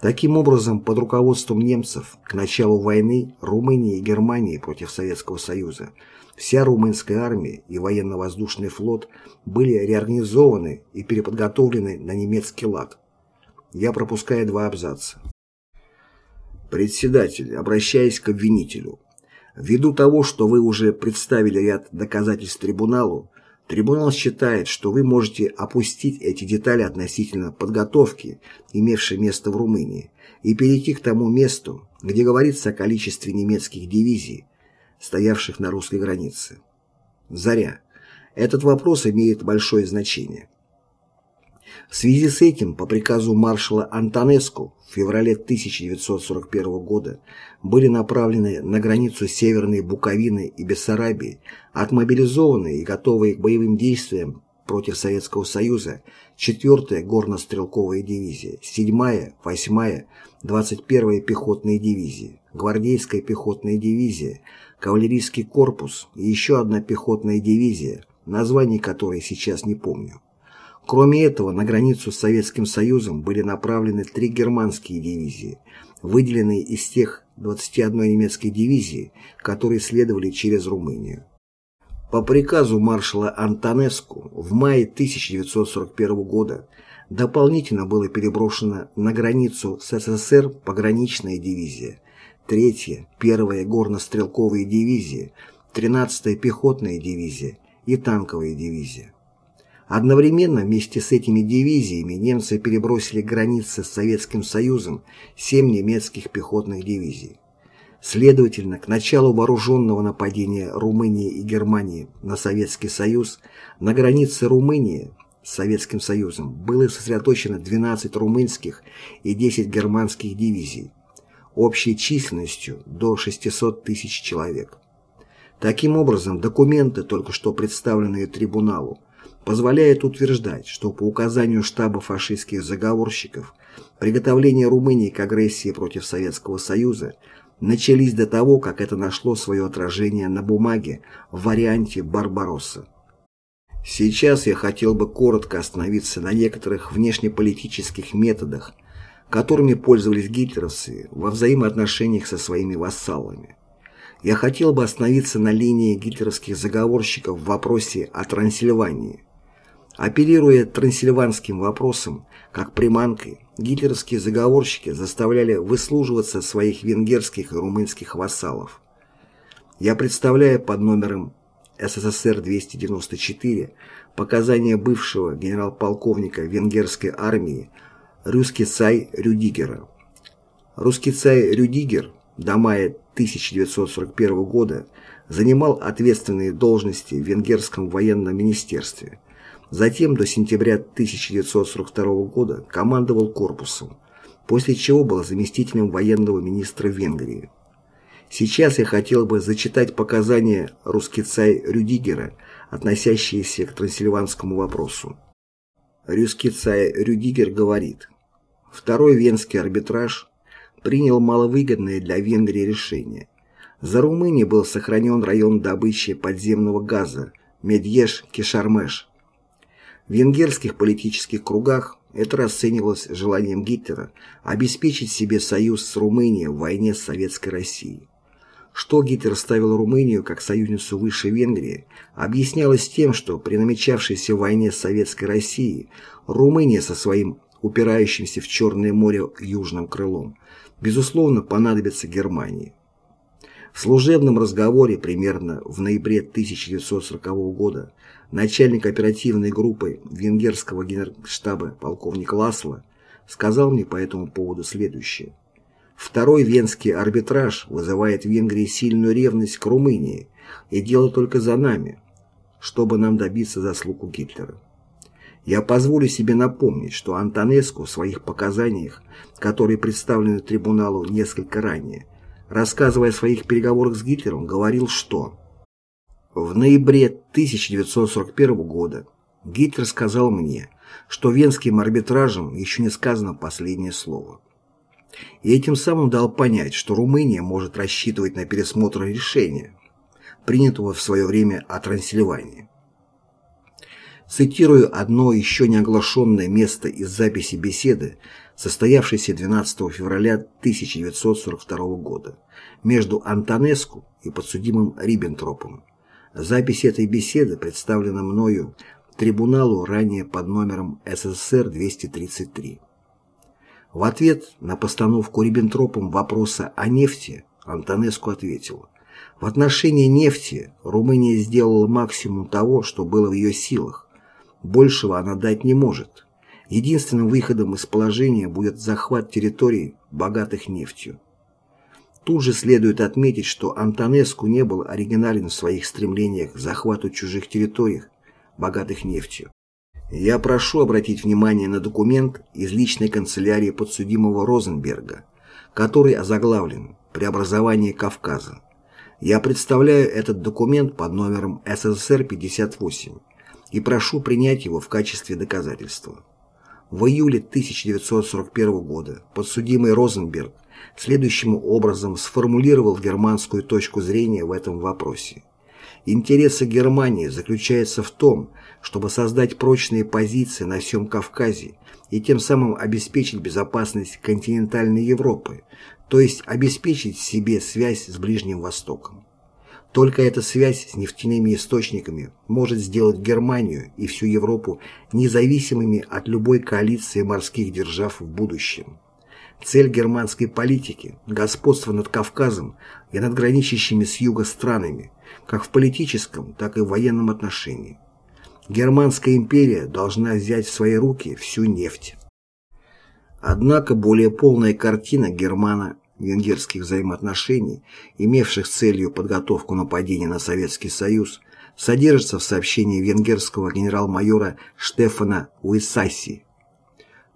Таким образом, под руководством немцев к началу войны Румынии и Германии против Советского Союза вся румынская армия и военно-воздушный флот были реорганизованы и переподготовлены на немецкий лад. Я пропускаю два абзаца. Председатель, обращаясь к обвинителю, Ввиду того, что вы уже представили ряд доказательств трибуналу, трибунал считает, что вы можете опустить эти детали относительно подготовки, имевшей место в Румынии, и перейти к тому месту, где говорится о количестве немецких дивизий, стоявших на русской границе. Заря. Этот вопрос имеет большое значение. В связи с этим, по приказу маршала Антонеску в феврале 1941 года были направлены на границу Северной Буковины и Бессарабии отмобилизованные и готовые к боевым действиям против Советского Союза 4-я горно-стрелковая дивизия, 7-я, 8-я, 21-я пехотные дивизии, гвардейская пехотная дивизия, кавалерийский корпус и еще одна пехотная дивизия, название которой сейчас не помню. Кроме этого, на границу с Советским Союзом были направлены три германские дивизии, выделенные из тех 21 немецкой дивизии, которые следовали через Румынию. По приказу маршала Антонеску в мае 1941 года дополнительно было переброшено на границу с СССР пограничная дивизия, 3-я, 1-я горно-стрелковая дивизия, 13-я пехотная дивизия и танковая дивизия. Одновременно вместе с этими дивизиями немцы перебросили границы с Советским Союзом семь немецких пехотных дивизий. Следовательно, к началу вооруженного нападения Румынии и Германии на Советский Союз на границе Румынии с Советским Союзом было сосредоточено 12 румынских и 10 германских дивизий, общей численностью до 600 тысяч человек. Таким образом, документы, только что представленные трибуналу, позволяет утверждать, что по указанию штаба фашистских заговорщиков приготовления Румынии к агрессии против Советского Союза начались до того, как это нашло свое отражение на бумаге в варианте «Барбаросса». Сейчас я хотел бы коротко остановиться на некоторых внешнеполитических методах, которыми пользовались гитлеровцы во взаимоотношениях со своими вассалами. Я хотел бы остановиться на линии гитлеровских заговорщиков в вопросе о Трансильвании. Оперируя трансильванским вопросом, как приманкой, гитлеровские заговорщики заставляли выслуживаться своих венгерских и румынских вассалов. Я представляю под номером СССР-294 показания бывшего генерал-полковника венгерской армии Русский цай Рюдигера. Русский цай Рюдигер до мая 1941 года занимал ответственные должности в Венгерском военном министерстве. Затем до сентября 1942 года командовал корпусом, после чего был заместителем военного министра Венгрии. Сейчас я хотел бы зачитать показания русский-цай Рюдигера, относящиеся к трансильванскому вопросу. Рюский-цай Рюдигер говорит, «Второй венский арбитраж принял маловыгодное для Венгрии решение. За Румынией был сохранен район добычи подземного газа Медьеш-Кишармеш. Венгерских политических кругах это расценивалось желанием Гитлера обеспечить себе союз с Румынией в войне с Советской Россией. Что Гитлер ставил Румынию как союзницу выше Венгрии, объяснялось тем, что при намечавшейся войне с Советской Россией Румыния со своим упирающимся в Черное море южным крылом, безусловно, понадобится Германии. В служебном разговоре примерно в ноябре 1940 года начальник оперативной группы венгерского генерштаба полковник Ласло сказал мне по этому поводу следующее. Второй венский арбитраж вызывает в Венгрии сильную ревность к Румынии, и дело только за нами, чтобы нам добиться заслуг у Гитлера. Я позволю себе напомнить, что Антонеску в своих показаниях, которые представлены трибуналу несколько ранее, рассказывая о своих переговорах с Гитлером, говорил, что в ноябре 1941 года Гитлер сказал мне, что венским арбитражем еще не сказано последнее слово и этим самым дал понять, что Румыния может рассчитывать на пересмотр решения, принятого в свое время о Трансильвании. Цитирую одно еще не оглашенное место из записи беседы, состоявшейся 12 февраля 1942 года между Антонеску и подсудимым Риббентропом. Запись этой беседы представлена мною трибуналу ранее под номером СССР-233. В ответ на постановку Риббентропом вопроса о нефти Антонеску ответил, в отношении нефти Румыния сделала максимум того, что было в ее силах. Большего она дать не может. Единственным выходом из положения будет захват территорий, богатых нефтью. Тут же следует отметить, что Антонеску не был оригинален в своих стремлениях к захвату чужих территорий, богатых нефтью. Я прошу обратить внимание на документ из личной канцелярии подсудимого Розенберга, который озаглавлен «Преобразование Кавказа». Я представляю этот документ под номером СССР-58 и прошу принять его в качестве доказательства. В июле 1941 года подсудимый Розенберг следующим образом сформулировал германскую точку зрения в этом вопросе. Интересы Германии заключаются в том, чтобы создать прочные позиции на всем Кавказе и тем самым обеспечить безопасность континентальной Европы, то есть обеспечить себе связь с Ближним Востоком. Только эта связь с нефтяными источниками может сделать Германию и всю Европу независимыми от любой коалиции морских держав в будущем. Цель германской политики – господство над Кавказом и над граничащими с юга странами, как в политическом, так и в военном отношении. Германская империя должна взять в свои руки всю нефть. Однако более полная картина германо-венгерских взаимоотношений, имевших целью подготовку нападения на Советский Союз, содержится в сообщении венгерского генерал-майора Штефана Уисаси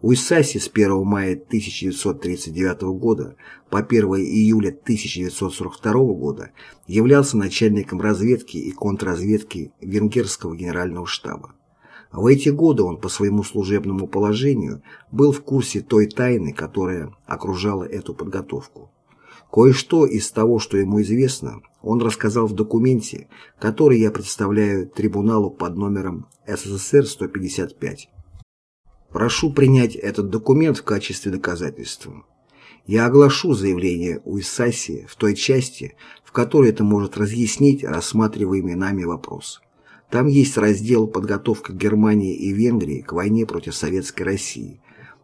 Уисаси с 1 мая 1939 года по 1 июля 1942 года являлся начальником разведки и контрразведки Венгерского генерального штаба. В эти годы он по своему служебному положению был в курсе той тайны, которая окружала эту подготовку. Кое-что из того, что ему известно, он рассказал в документе, который я представляю трибуналу под номером СССР-155. Прошу принять этот документ в качестве доказательства. Я оглашу заявление Уиссаси в той части, в которой это может разъяснить рассматриваемый нами вопрос. Там есть раздел «Подготовка Германии и Венгрии к войне против Советской России».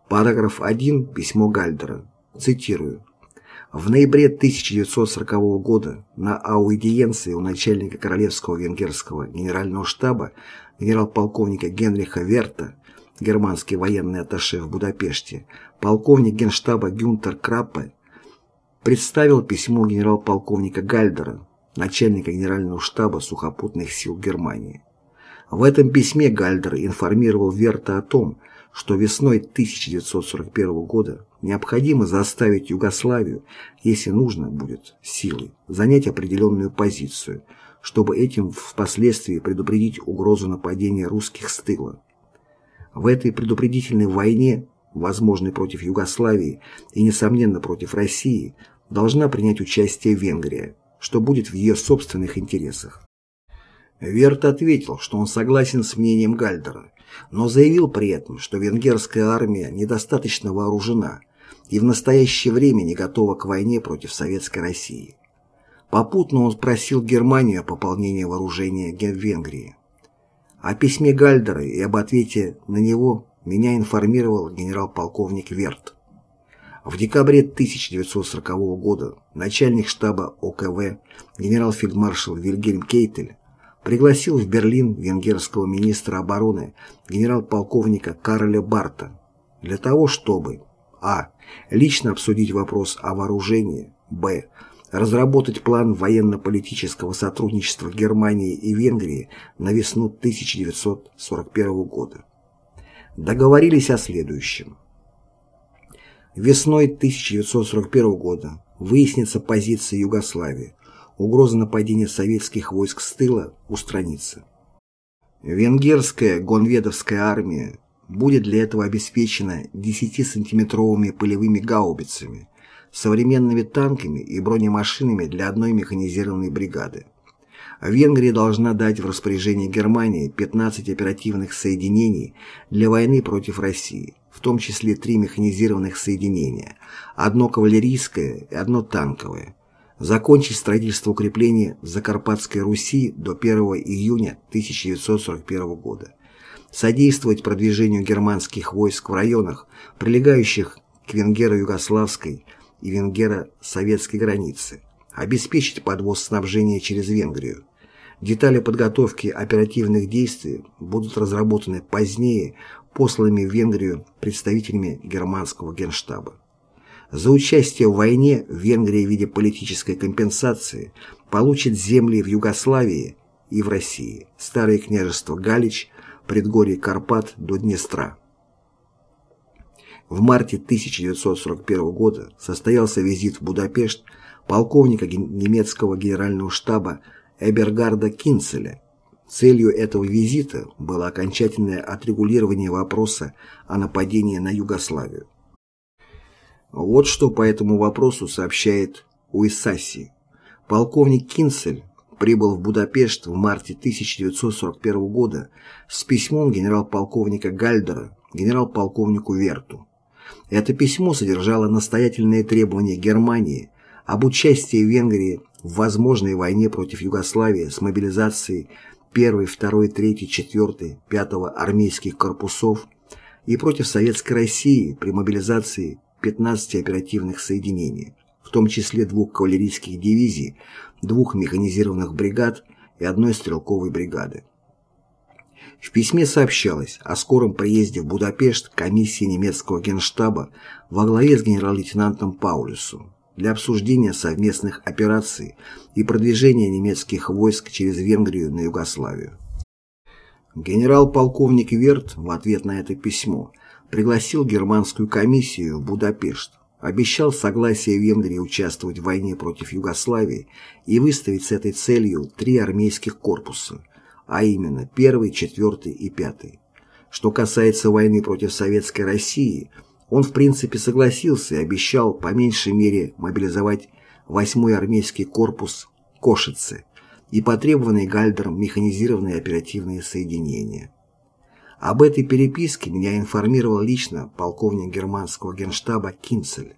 Параграф 1. Письмо Гальдера. Цитирую. В ноябре 1940 года на аудиенции у начальника Королевского венгерского генерального штаба генерал-полковника Генриха Верта, германский военный атташе в Будапеште, полковник генштаба Гюнтер Краппе представил письмо генерал-полковника Гальдера, начальника Генерального штаба сухопутных сил Германии. В этом письме Гальдер информировал Верта о том, что весной 1941 года необходимо заставить Югославию, если нужно будет, силой, занять определенную позицию, чтобы этим впоследствии предупредить угрозу нападения русских с тыла. В этой предупредительной войне, возможной против Югославии и, несомненно, против России, должна принять участие Венгрия, что будет в ее собственных интересах. Верт ответил, что он согласен с мнением Гальдера, но заявил при этом, что венгерская армия недостаточно вооружена и в настоящее время не готова к войне против Советской России. Попутно он просил Германию о пополнении вооружения в Венгрии. О письме Гальдера и об ответе на него меня информировал генерал-полковник Верт. В декабре 1940 года начальник штаба ОКВ генерал-фельдмаршал Вильгельм Кейтель пригласил в Берлин венгерского министра обороны генерал-полковника Кароля Барта для того, чтобы а. лично обсудить вопрос о вооружении, б. Разработать план военно-политического сотрудничества Германии и Венгрии на весну 1941 года. Договорились о следующем. Весной 1941 года выяснится позиция Югославии. Угроза нападения советских войск с тыла устранится. Венгерская гонведовская армия будет для этого обеспечена 10-сантиметровыми полевыми гаубицами, современными танками и бронемашинами для одной механизированной бригады. Венгрия должна дать в распоряжение Германии 15 оперативных соединений для войны против России, в том числе три механизированных соединения, одно кавалерийское и одно танковое, закончить строительство укреплений в Закарпатской Руси до 1 июня 1941 года, содействовать продвижению германских войск в районах, прилегающих к венгеро-югославской и венгеро-советской границе, обеспечить подвоз снабжения через Венгрию. Детали подготовки оперативных действий будут разработаны позднее посланными в Венгрию представителями германского генштаба. За участие в войне Венгрия в виде политической компенсации получит земли в Югославии и в России, Старое княжество Галич, предгорье Карпат до Днестра. В марте 1941 года состоялся визит в Будапешт полковника немецкого генерального штаба Эбергарда Кинцеля, Целью этого визита было окончательное отрегулирование вопроса о нападении на Югославию. Вот что по этому вопросу сообщает Уиссаси. Полковник Кинцель прибыл в Будапешт в марте 1941 года с письмом генерал-полковника Гальдера генерал-полковнику Верту. Это письмо содержало настоятельные требования Германии об участии Венгрии в возможной войне против Югославии с мобилизацией 1, 2, 3, 4, 5 армейских корпусов и против Советской России при мобилизации 15 оперативных соединений, в том числе двух кавалерийских дивизий, двух механизированных бригад и одной стрелковой бригады. В письме сообщалось о скором приезде в Будапешт комиссии немецкого генштаба во главе с генерал-лейтенантом Паулюсом для обсуждения совместных операций и продвижения немецких войск через Венгрию на Югославию. Генерал-полковник Верт в ответ на это письмо пригласил германскую комиссию в Будапешт, обещал согласие Венгрии участвовать в войне против Югославии и выставить с этой целью три армейских корпуса, а именно 1, 4 и 5, Что касается войны против Советской России, он в принципе согласился и обещал по меньшей мере мобилизовать 8-й армейский корпус Кошицы и потребованные Гальдером механизированные оперативные соединения. Об этой переписке меня информировал лично полковник германского генштаба Кинцель.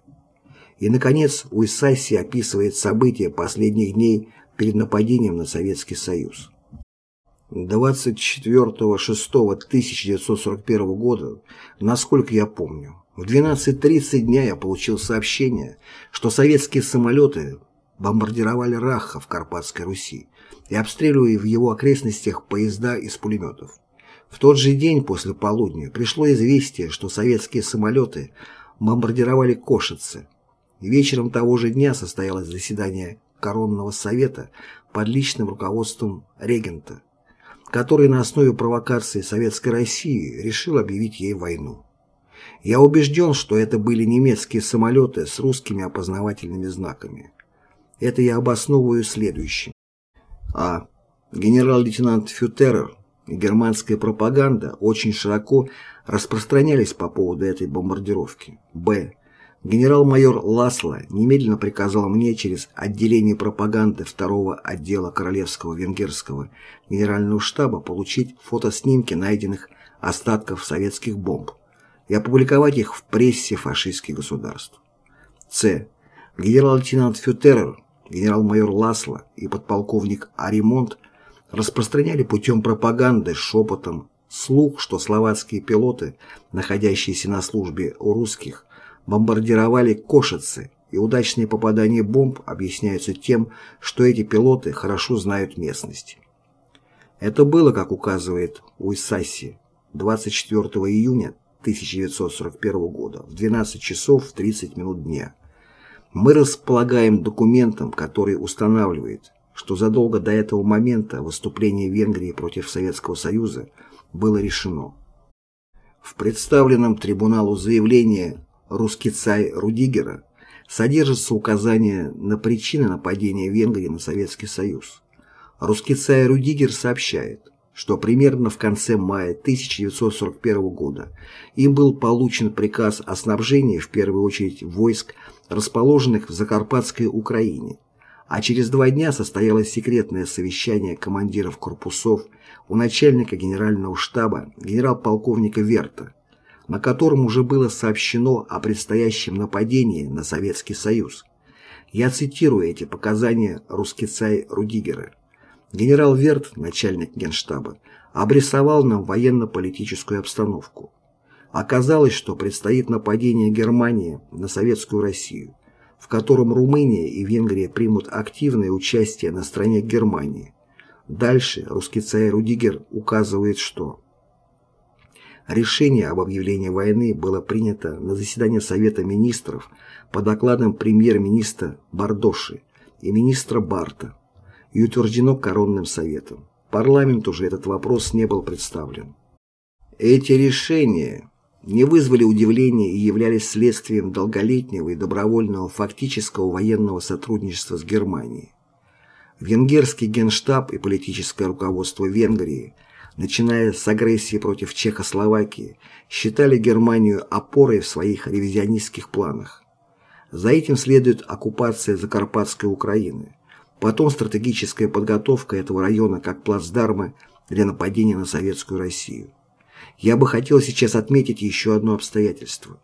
И, наконец, Уиссаси описывает события последних дней перед нападением на Советский Союз. 24.06.1941 года, насколько я помню, в 12.30 дня я получил сообщение, что советские самолеты бомбардировали Раха в Карпатской Руси и обстреливали в его окрестностях поезда из пулеметов. В тот же день после полудня пришло известие, что советские самолеты бомбардировали Кошицы. Вечером того же дня состоялось заседание Коронного совета под личным руководством регента, который на основе провокации Советской России решил объявить ей войну. Я убежден, что это были немецкие самолеты с русскими опознавательными знаками. Это я обосновываю следующим. А. Генерал-лейтенант Фютерер и германская пропаганда очень широко распространялись по поводу этой бомбардировки. Б. Генерал-майор Ласло немедленно приказал мне через отделение пропаганды второго отдела Королевского венгерского генерального штаба получить фотоснимки найденных остатков советских бомб и опубликовать их в прессе фашистских государств. С. Генерал-лейтенант Фютерер, генерал-майор Ласло и подполковник Аримонт распространяли путем пропаганды шепотом слух, что словацкие пилоты, находящиеся на службе у русских, бомбардировали Кошицы, и удачные попадания бомб объясняются тем, что эти пилоты хорошо знают местность. Это было, как указывает Уиссаси, 24 июня 1941 года в 12 часов 30 минут дня. Мы располагаем документом, который устанавливает, что задолго до этого момента выступление Венгрии против Советского Союза было решено. В представленном трибуналу заявлении «Русский царь Рудигера» содержится указание на причины нападения Венгрии на Советский Союз. Русский царь Рудигер сообщает, что примерно в конце мая 1941 года им был получен приказ о снабжении в первую очередь войск, расположенных в Закарпатской Украине, а через два дня состоялось секретное совещание командиров корпусов у начальника генерального штаба генерал-полковника Верта, на котором уже было сообщено о предстоящем нападении на Советский Союз. Я цитирую эти показания Рускицай Рудигера. Генерал Верт, начальник генштаба, обрисовал нам военно-политическую обстановку. Оказалось, что предстоит нападение Германии на Советскую Россию – в котором Румыния и Венгрия примут активное участие на стороне Германии. Дальше русский царь Рудигер указывает, что решение об объявлении войны было принято на заседании Совета министров по докладам премьер-министра Бардоши и министра Барта и утверждено Коронным советом. Парламенту же этот вопрос не был представлен. Эти решения не вызвали удивления и являлись следствием долголетнего и добровольного фактического военного сотрудничества с Германией. Венгерский генштаб и политическое руководство Венгрии, начиная с агрессии против Чехословакии, считали Германию опорой в своих ревизионистских планах. За этим следует оккупация Закарпатской Украины, потом стратегическая подготовка этого района как плацдарма для нападения на Советскую Россию. Я бы хотел сейчас отметить еще одно обстоятельство.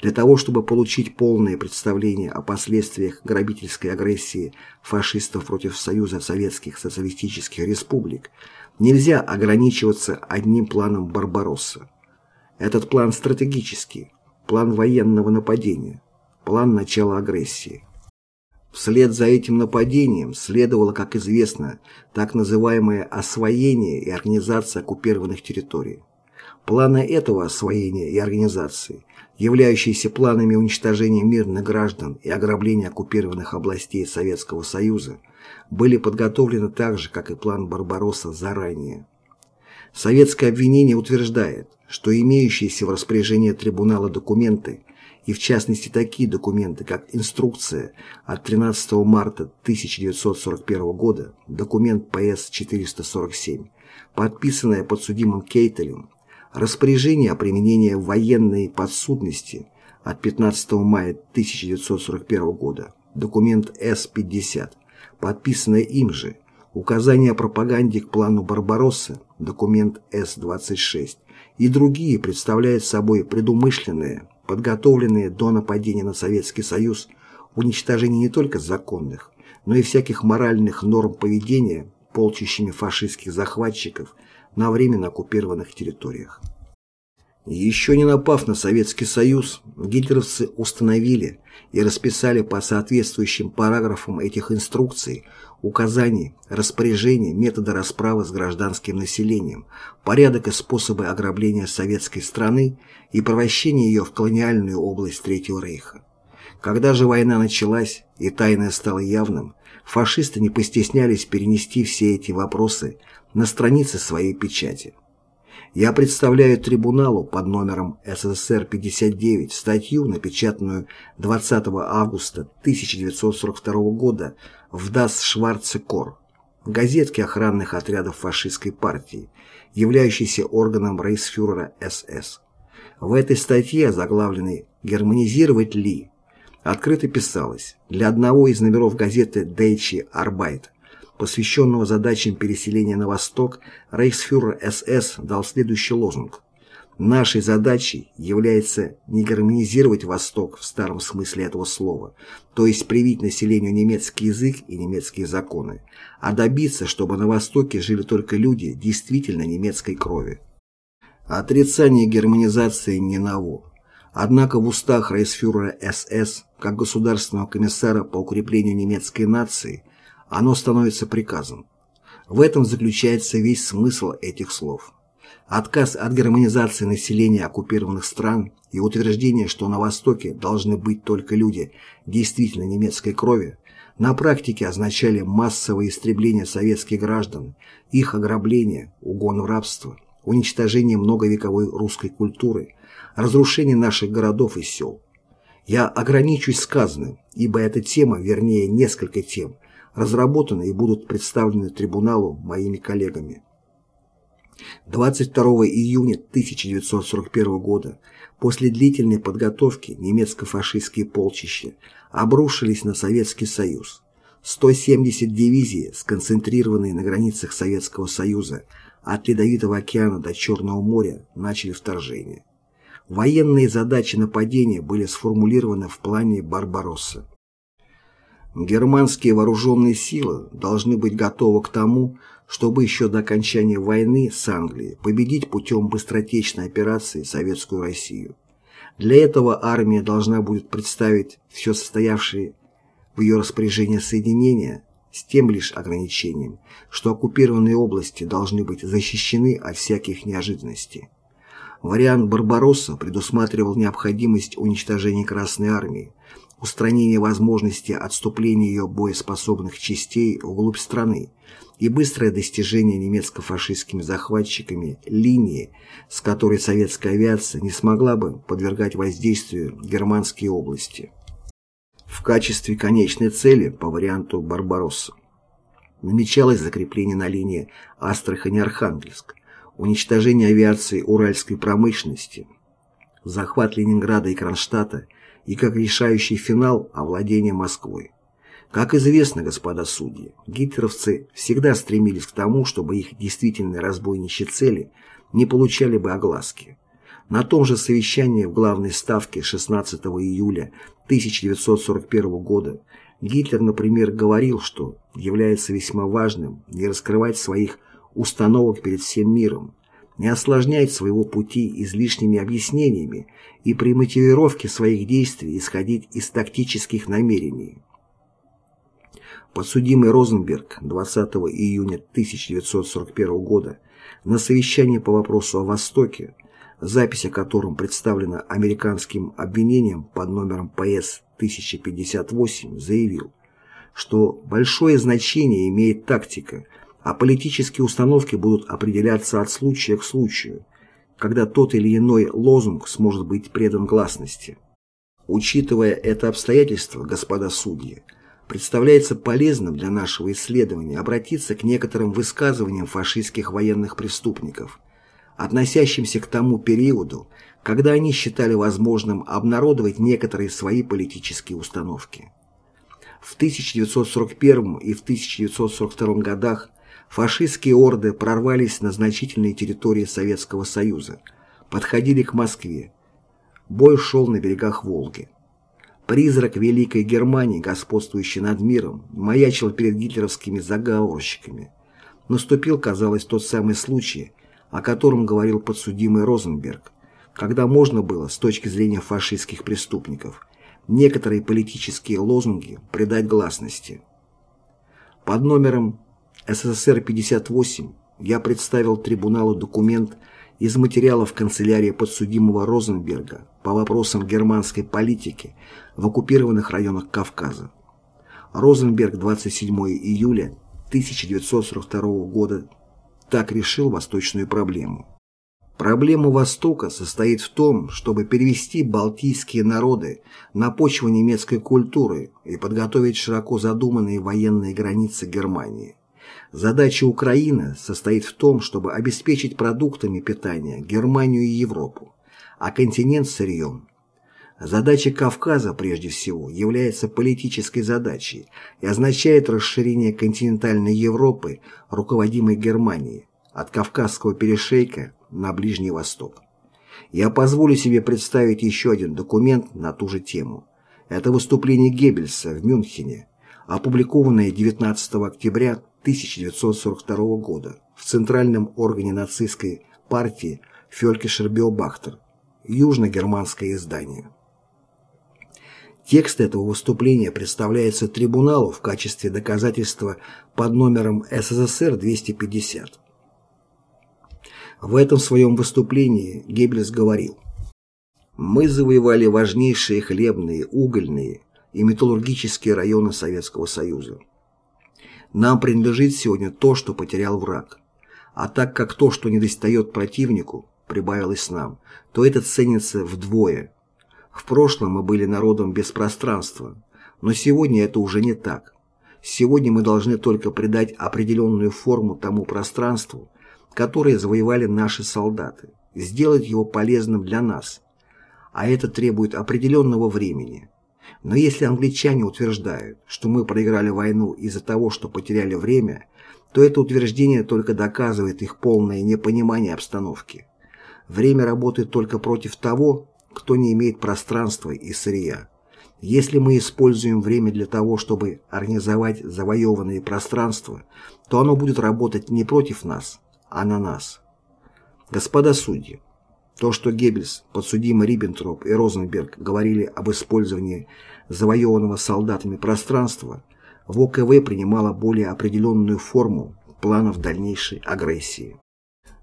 Для того, чтобы получить полное представление о последствиях грабительской агрессии фашистов против Союза Советских Социалистических Республик, нельзя ограничиваться одним планом Барбаросса. Этот план стратегический, план военного нападения, план начала агрессии. Вслед за этим нападением следовало, как известно, так называемое освоение и организация оккупированных территорий. Планы этого освоения и организации, являющиеся планами уничтожения мирных граждан и ограбления оккупированных областей Советского Союза, были подготовлены так же, как и план Барбаросса заранее. Советское обвинение утверждает, что имеющиеся в распоряжении трибунала документы, и в частности такие документы, как инструкция от 13 марта 1941 года, документ ПС-447, подписанная подсудимым Кейтелем, распоряжение о применении военной подсудности от 15 мая 1941 года, документ С-50, подписанное им же, указание о пропаганде к плану Барбароссы, документ С-26, и другие представляют собой предумышленные, подготовленные до нападения на Советский Союз уничтожение не только законных, но и всяких моральных норм поведения полчищами фашистских захватчиков на временно оккупированных территориях. Еще не напав на Советский Союз, гитлеровцы установили и расписали по соответствующим параграфам этих инструкций указаний, распоряжений, методы расправы с гражданским населением, порядок и способы ограбления советской страны и превращения ее в колониальную область Третьего Рейха. Когда же война началась и тайное стало явным, фашисты не постеснялись перенести все эти вопросы на страницы своей печати. Я представляю трибуналу под номером СССР 59 статью, напечатанную 20 августа 1942 года в Дас Шварце Кор, газетке охранных отрядов фашистской партии, являющейся органом рейхсфюрера СС. В этой статье, заглавленной «Германизировать ли?», открыто писалось для одного из номеров газеты Deutsche Arbeit посвященного задачам переселения на восток, рейхсфюрер СС дал следующий лозунг. Нашей задачей является не гармонизировать Восток в старом смысле этого слова, то есть привить населению немецкий язык и немецкие законы, а добиться, чтобы на Востоке жили только люди действительно немецкой крови. Отрицание германизации не ново. Однако в устах рейхсфюрера СС, как государственного комиссара по укреплению немецкой нации, оно становится приказом. В этом заключается весь смысл этих слов. Отказ от гармонизации населения оккупированных стран и утверждение, что на Востоке должны быть только люди действительно немецкой крови, на практике означали массовое истребление советских граждан, их ограбление, угон в рабство, уничтожение многовековой русской культуры, разрушение наших городов и сел. Я ограничусь сказанным, ибо эта тема, вернее несколько тем, разработаны и будут представлены трибуналу моими коллегами. 22 июня 1941 года после длительной подготовки немецко-фашистские полчища обрушились на Советский Союз. 170 дивизий, сконцентрированные на границах Советского Союза от Ледовитого океана до Черного моря, начали вторжение. Военные задачи нападения были сформулированы в плане Барбаросса. Германские вооруженные силы должны быть готовы к тому, чтобы еще до окончания войны с Англией победить путем быстротечной операции Советскую Россию. Для этого армия должна будет представить все состоявшие в ее распоряжении соединения с тем лишь ограничением, что оккупированные области должны быть защищены от всяких неожиданностей. Вариант Барбаросса предусматривал необходимость уничтожения Красной Армии, устранение возможности отступления ее боеспособных частей вглубь страны и быстрое достижение немецко-фашистскими захватчиками линии, с которой советская авиация не смогла бы подвергать воздействию германские области. В качестве конечной цели по варианту Барбаросса намечалось закрепление на линии Астрахань-Архангельск, уничтожение авиации уральской промышленности, захват Ленинграда и Кронштадта и как решающий финал овладение Москвой. Как известно, господа судьи, гитлеровцы всегда стремились к тому, чтобы их действительные разбойничьи цели не получали бы огласки. На том же совещании в главной ставке 16 июля 1941 года Гитлер, например, говорил, что является весьма важным не раскрывать своих установок перед всем миром, не осложнять своего пути излишними объяснениями и при мотивировке своих действий исходить из тактических намерений. Подсудимый Розенберг 20 июня 1941 года на совещании по вопросу о Востоке, запись о котором представлена американским обвинением под номером ПС 1058, заявил, что большое значение имеет тактика – а политические установки будут определяться от случая к случаю, когда тот или иной лозунг сможет быть предан гласности. Учитывая это обстоятельство, господа судьи, представляется полезным для нашего исследования обратиться к некоторым высказываниям фашистских военных преступников, относящимся к тому периоду, когда они считали возможным обнародовать некоторые свои политические установки. В 1941 и в 1942 годах фашистские орды прорвались на значительные территории Советского Союза, подходили к Москве. Бой шел на берегах Волги. Призрак Великой Германии, господствующий над миром, маячил перед гитлеровскими заговорщиками. Наступил, казалось, тот самый случай, о котором говорил подсудимый Розенберг, когда можно было, с точки зрения фашистских преступников, некоторые политические лозунги придать гласности. Под номером СССР-58 я представил трибуналу документ из материалов канцелярии подсудимого Розенберга по вопросам германской политики в оккупированных районах Кавказа. Розенберг 27 июля 1942 года так решил восточную проблему. Проблема Востока состоит в том, чтобы перевести балтийские народы на почву немецкой культуры и подготовить широко задуманные военные границы Германии. Задача Украины состоит в том, чтобы обеспечить продуктами питания Германию и Европу, а континент – сырьем. Задача Кавказа, прежде всего, является политической задачей и означает расширение континентальной Европы, руководимой Германией, от Кавказского перешейка на Ближний Восток. Я позволю себе представить еще один документ на ту же тему. Это выступление Геббельса в Мюнхене, опубликованное 19 октября 1942 года в Центральном органе нацистской партии Фелькишер Биобахтер, южно-германское издание. Текст этого выступления представляется трибуналу в качестве доказательства под номером СССР 250. В этом своем выступлении Геббельс говорил «Мы завоевали важнейшие хлебные, угольные и металлургические районы Советского Союза. Нам принадлежит сегодня то, что потерял враг. А так как то, что недостает противнику, прибавилось нам, то это ценится вдвое. В прошлом мы были народом без пространства, но сегодня это уже не так. Сегодня мы должны только придать определенную форму тому пространству, которые завоевали наши солдаты, сделать его полезным для нас. А это требует определенного времени. Но если англичане утверждают, что мы проиграли войну из-за того, что потеряли время, то это утверждение только доказывает их полное непонимание обстановки. Время работает только против того, кто не имеет пространства и сырья. Если мы используем время для того, чтобы организовать завоеванные пространства, то оно будет работать не против нас, а на нас. Господа судьи, то, что Геббельс, подсудимый Риббентроп и Розенберг говорили об использовании завоеванного солдатами пространства, в ОКВ принимало более определенную форму планов дальнейшей агрессии.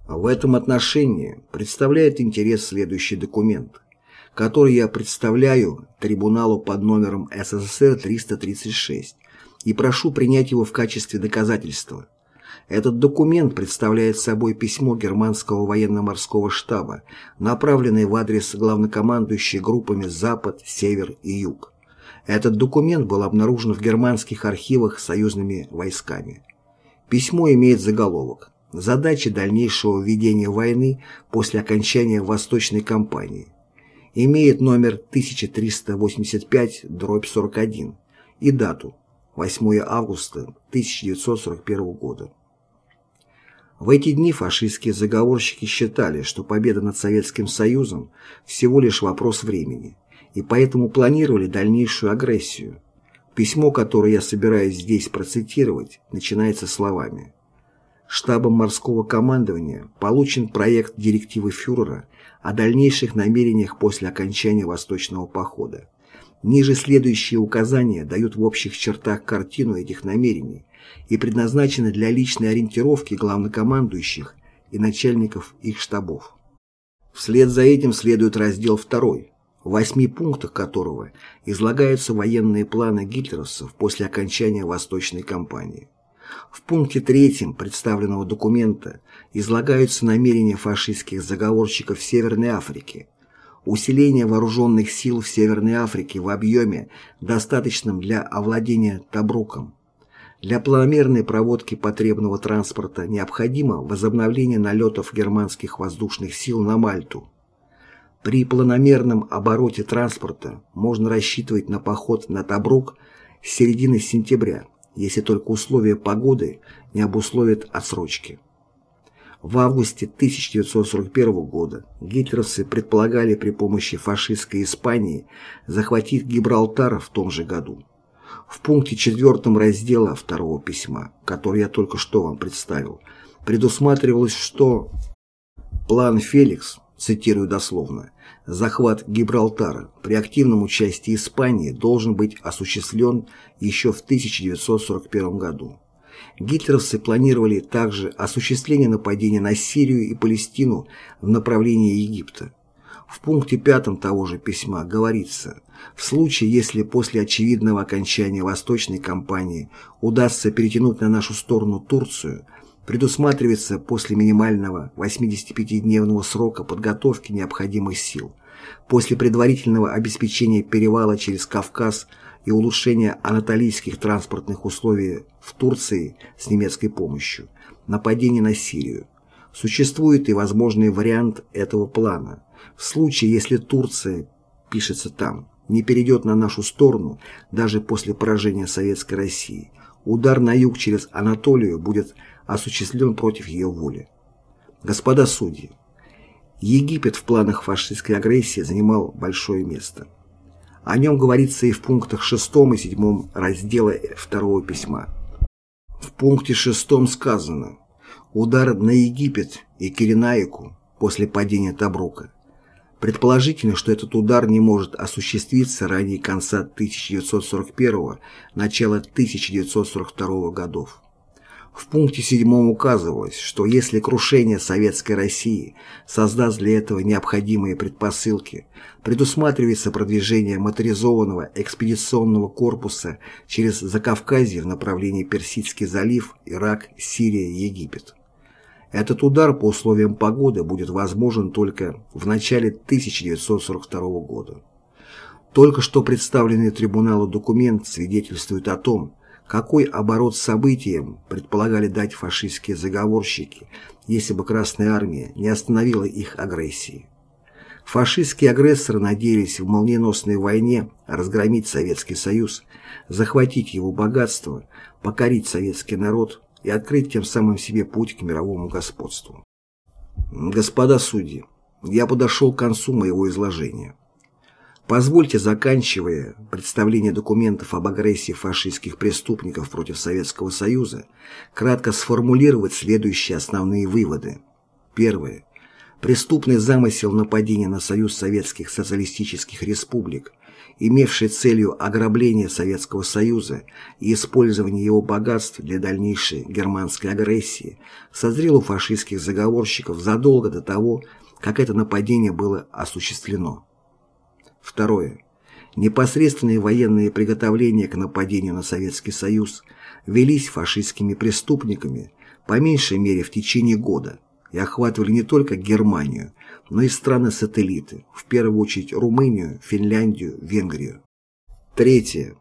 В этом отношении представляет интерес следующий документ, который я представляю трибуналу под номером СССР 336 и прошу принять его в качестве доказательства – этот документ представляет собой письмо германского военно-морского штаба, направленное в адрес главнокомандующей группами «Запад», «Север» и «Юг». Этот документ был обнаружен в германских архивах союзными войсками. Письмо имеет заголовок «Задачи дальнейшего ведения войны после окончания Восточной кампании». Имеет номер 1385-41 и дату 8 августа 1941 года. В эти дни фашистские заговорщики считали, что победа над Советским Союзом всего лишь вопрос времени, и поэтому планировали дальнейшую агрессию. Письмо, которое я собираюсь здесь процитировать, начинается словами Штабом морского командования получен проект директивы фюрера о дальнейших намерениях после окончания Восточного похода. Ниже следующие указания дают в общих чертах картину этих намерений, и предназначены для личной ориентировки главнокомандующих и начальников их штабов. Вслед за этим следует раздел 2, в восьми пунктах которого излагаются военные планы гитлеровцев после окончания Восточной кампании. В пункте третьем представленного документа излагаются намерения фашистских заговорщиков Северной Африки, усиление вооруженных сил в Северной Африке в объеме, достаточном для овладения Табруком, Для планомерной проводки потребного транспорта необходимо возобновление налетов германских воздушных сил на Мальту. При планомерном обороте транспорта можно рассчитывать на поход на Табрук с середины сентября, если только условия погоды не обусловят отсрочки. В августе 1941 года гитлеровцы предполагали при помощи фашистской Испании захватить Гибралтар в том же году. В пункте 4 раздела второго письма, который я только что вам представил, предусматривалось, что план «Феликс», цитирую дословно, захват Гибралтара при активном участии Испании должен быть осуществлен еще в 1941 году. Гитлеровцы планировали также осуществление нападения на Сирию и Палестину в направлении Египта. В пункте пятом того же письма говорится, в случае, если после очевидного окончания Восточной кампании удастся перетянуть на нашу сторону Турцию, предусматривается после минимального 85-дневного срока подготовки необходимых сил, после предварительного обеспечения перевала через Кавказ – и улучшения анатолийских транспортных условий в Турции с немецкой помощью, нападение на Сирию. Существует и возможный вариант этого плана. В случае, если Турция, пишется там, не перейдет на нашу сторону даже после поражения Советской России, удар на юг через Анатолию будет осуществлен против ее воли. Господа судьи, Египет в планах фашистской агрессии занимал большое место. О нем говорится и в пунктах 6 и 7 раздела 2 письма. В пункте 6 сказано «Удар на Египет и Киренаику после падения Табрука». Предположительно, что этот удар не может осуществиться ранее конца 1941 начала 1942 годов. В пункте 7 указывалось, что если крушение Советской России создаст для этого необходимые предпосылки, предусматривается продвижение моторизованного экспедиционного корпуса через Закавказье в направлении Персидский залив, Ирак, Сирия, Египет. Этот удар по условиям погоды будет возможен только в начале 1942 года. Только что представленный трибуналу документ свидетельствует о том, какой оборот событиям предполагали дать фашистские заговорщики, если бы Красная Армия не остановила их агрессии? Фашистские агрессоры надеялись в молниеносной войне разгромить Советский Союз, захватить его богатство, покорить советский народ и открыть тем самым себе путь к мировому господству. Господа судьи, я подошел к концу моего изложения. Позвольте, заканчивая представление документов об агрессии фашистских преступников против Советского Союза, кратко сформулировать следующие основные выводы. Первое. Преступный замысел нападения на Союз Советских Социалистических Республик, имевший целью ограбление Советского Союза и использование его богатств для дальнейшей германской агрессии, созрел у фашистских заговорщиков задолго до того, как это нападение было осуществлено. Второе. Непосредственные военные приготовления к нападению на Советский Союз велись фашистскими преступниками по меньшей мере в течение года и охватывали не только Германию, но и страны-сателлиты, в первую очередь Румынию, Финляндию, Венгрию. Третье.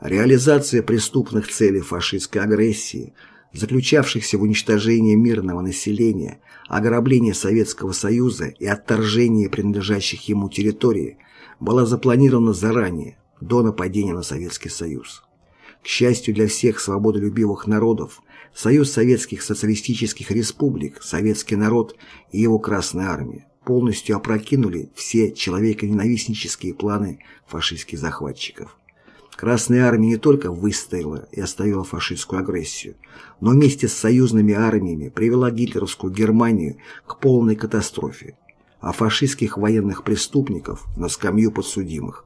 Реализация преступных целей фашистской агрессии, заключавшихся в уничтожении мирного населения, ограблении Советского Союза и отторжении принадлежащих ему территорий, была запланирована заранее, до нападения на Советский Союз. К счастью для всех свободолюбивых народов, Союз Советских Социалистических Республик, Советский народ и его Красная Армия полностью опрокинули все человеконенавистнические планы фашистских захватчиков. Красная Армия не только выстояла и оставила фашистскую агрессию, но вместе с союзными армиями привела гитлеровскую Германию к полной катастрофе, а фашистских военных преступников на скамью подсудимых.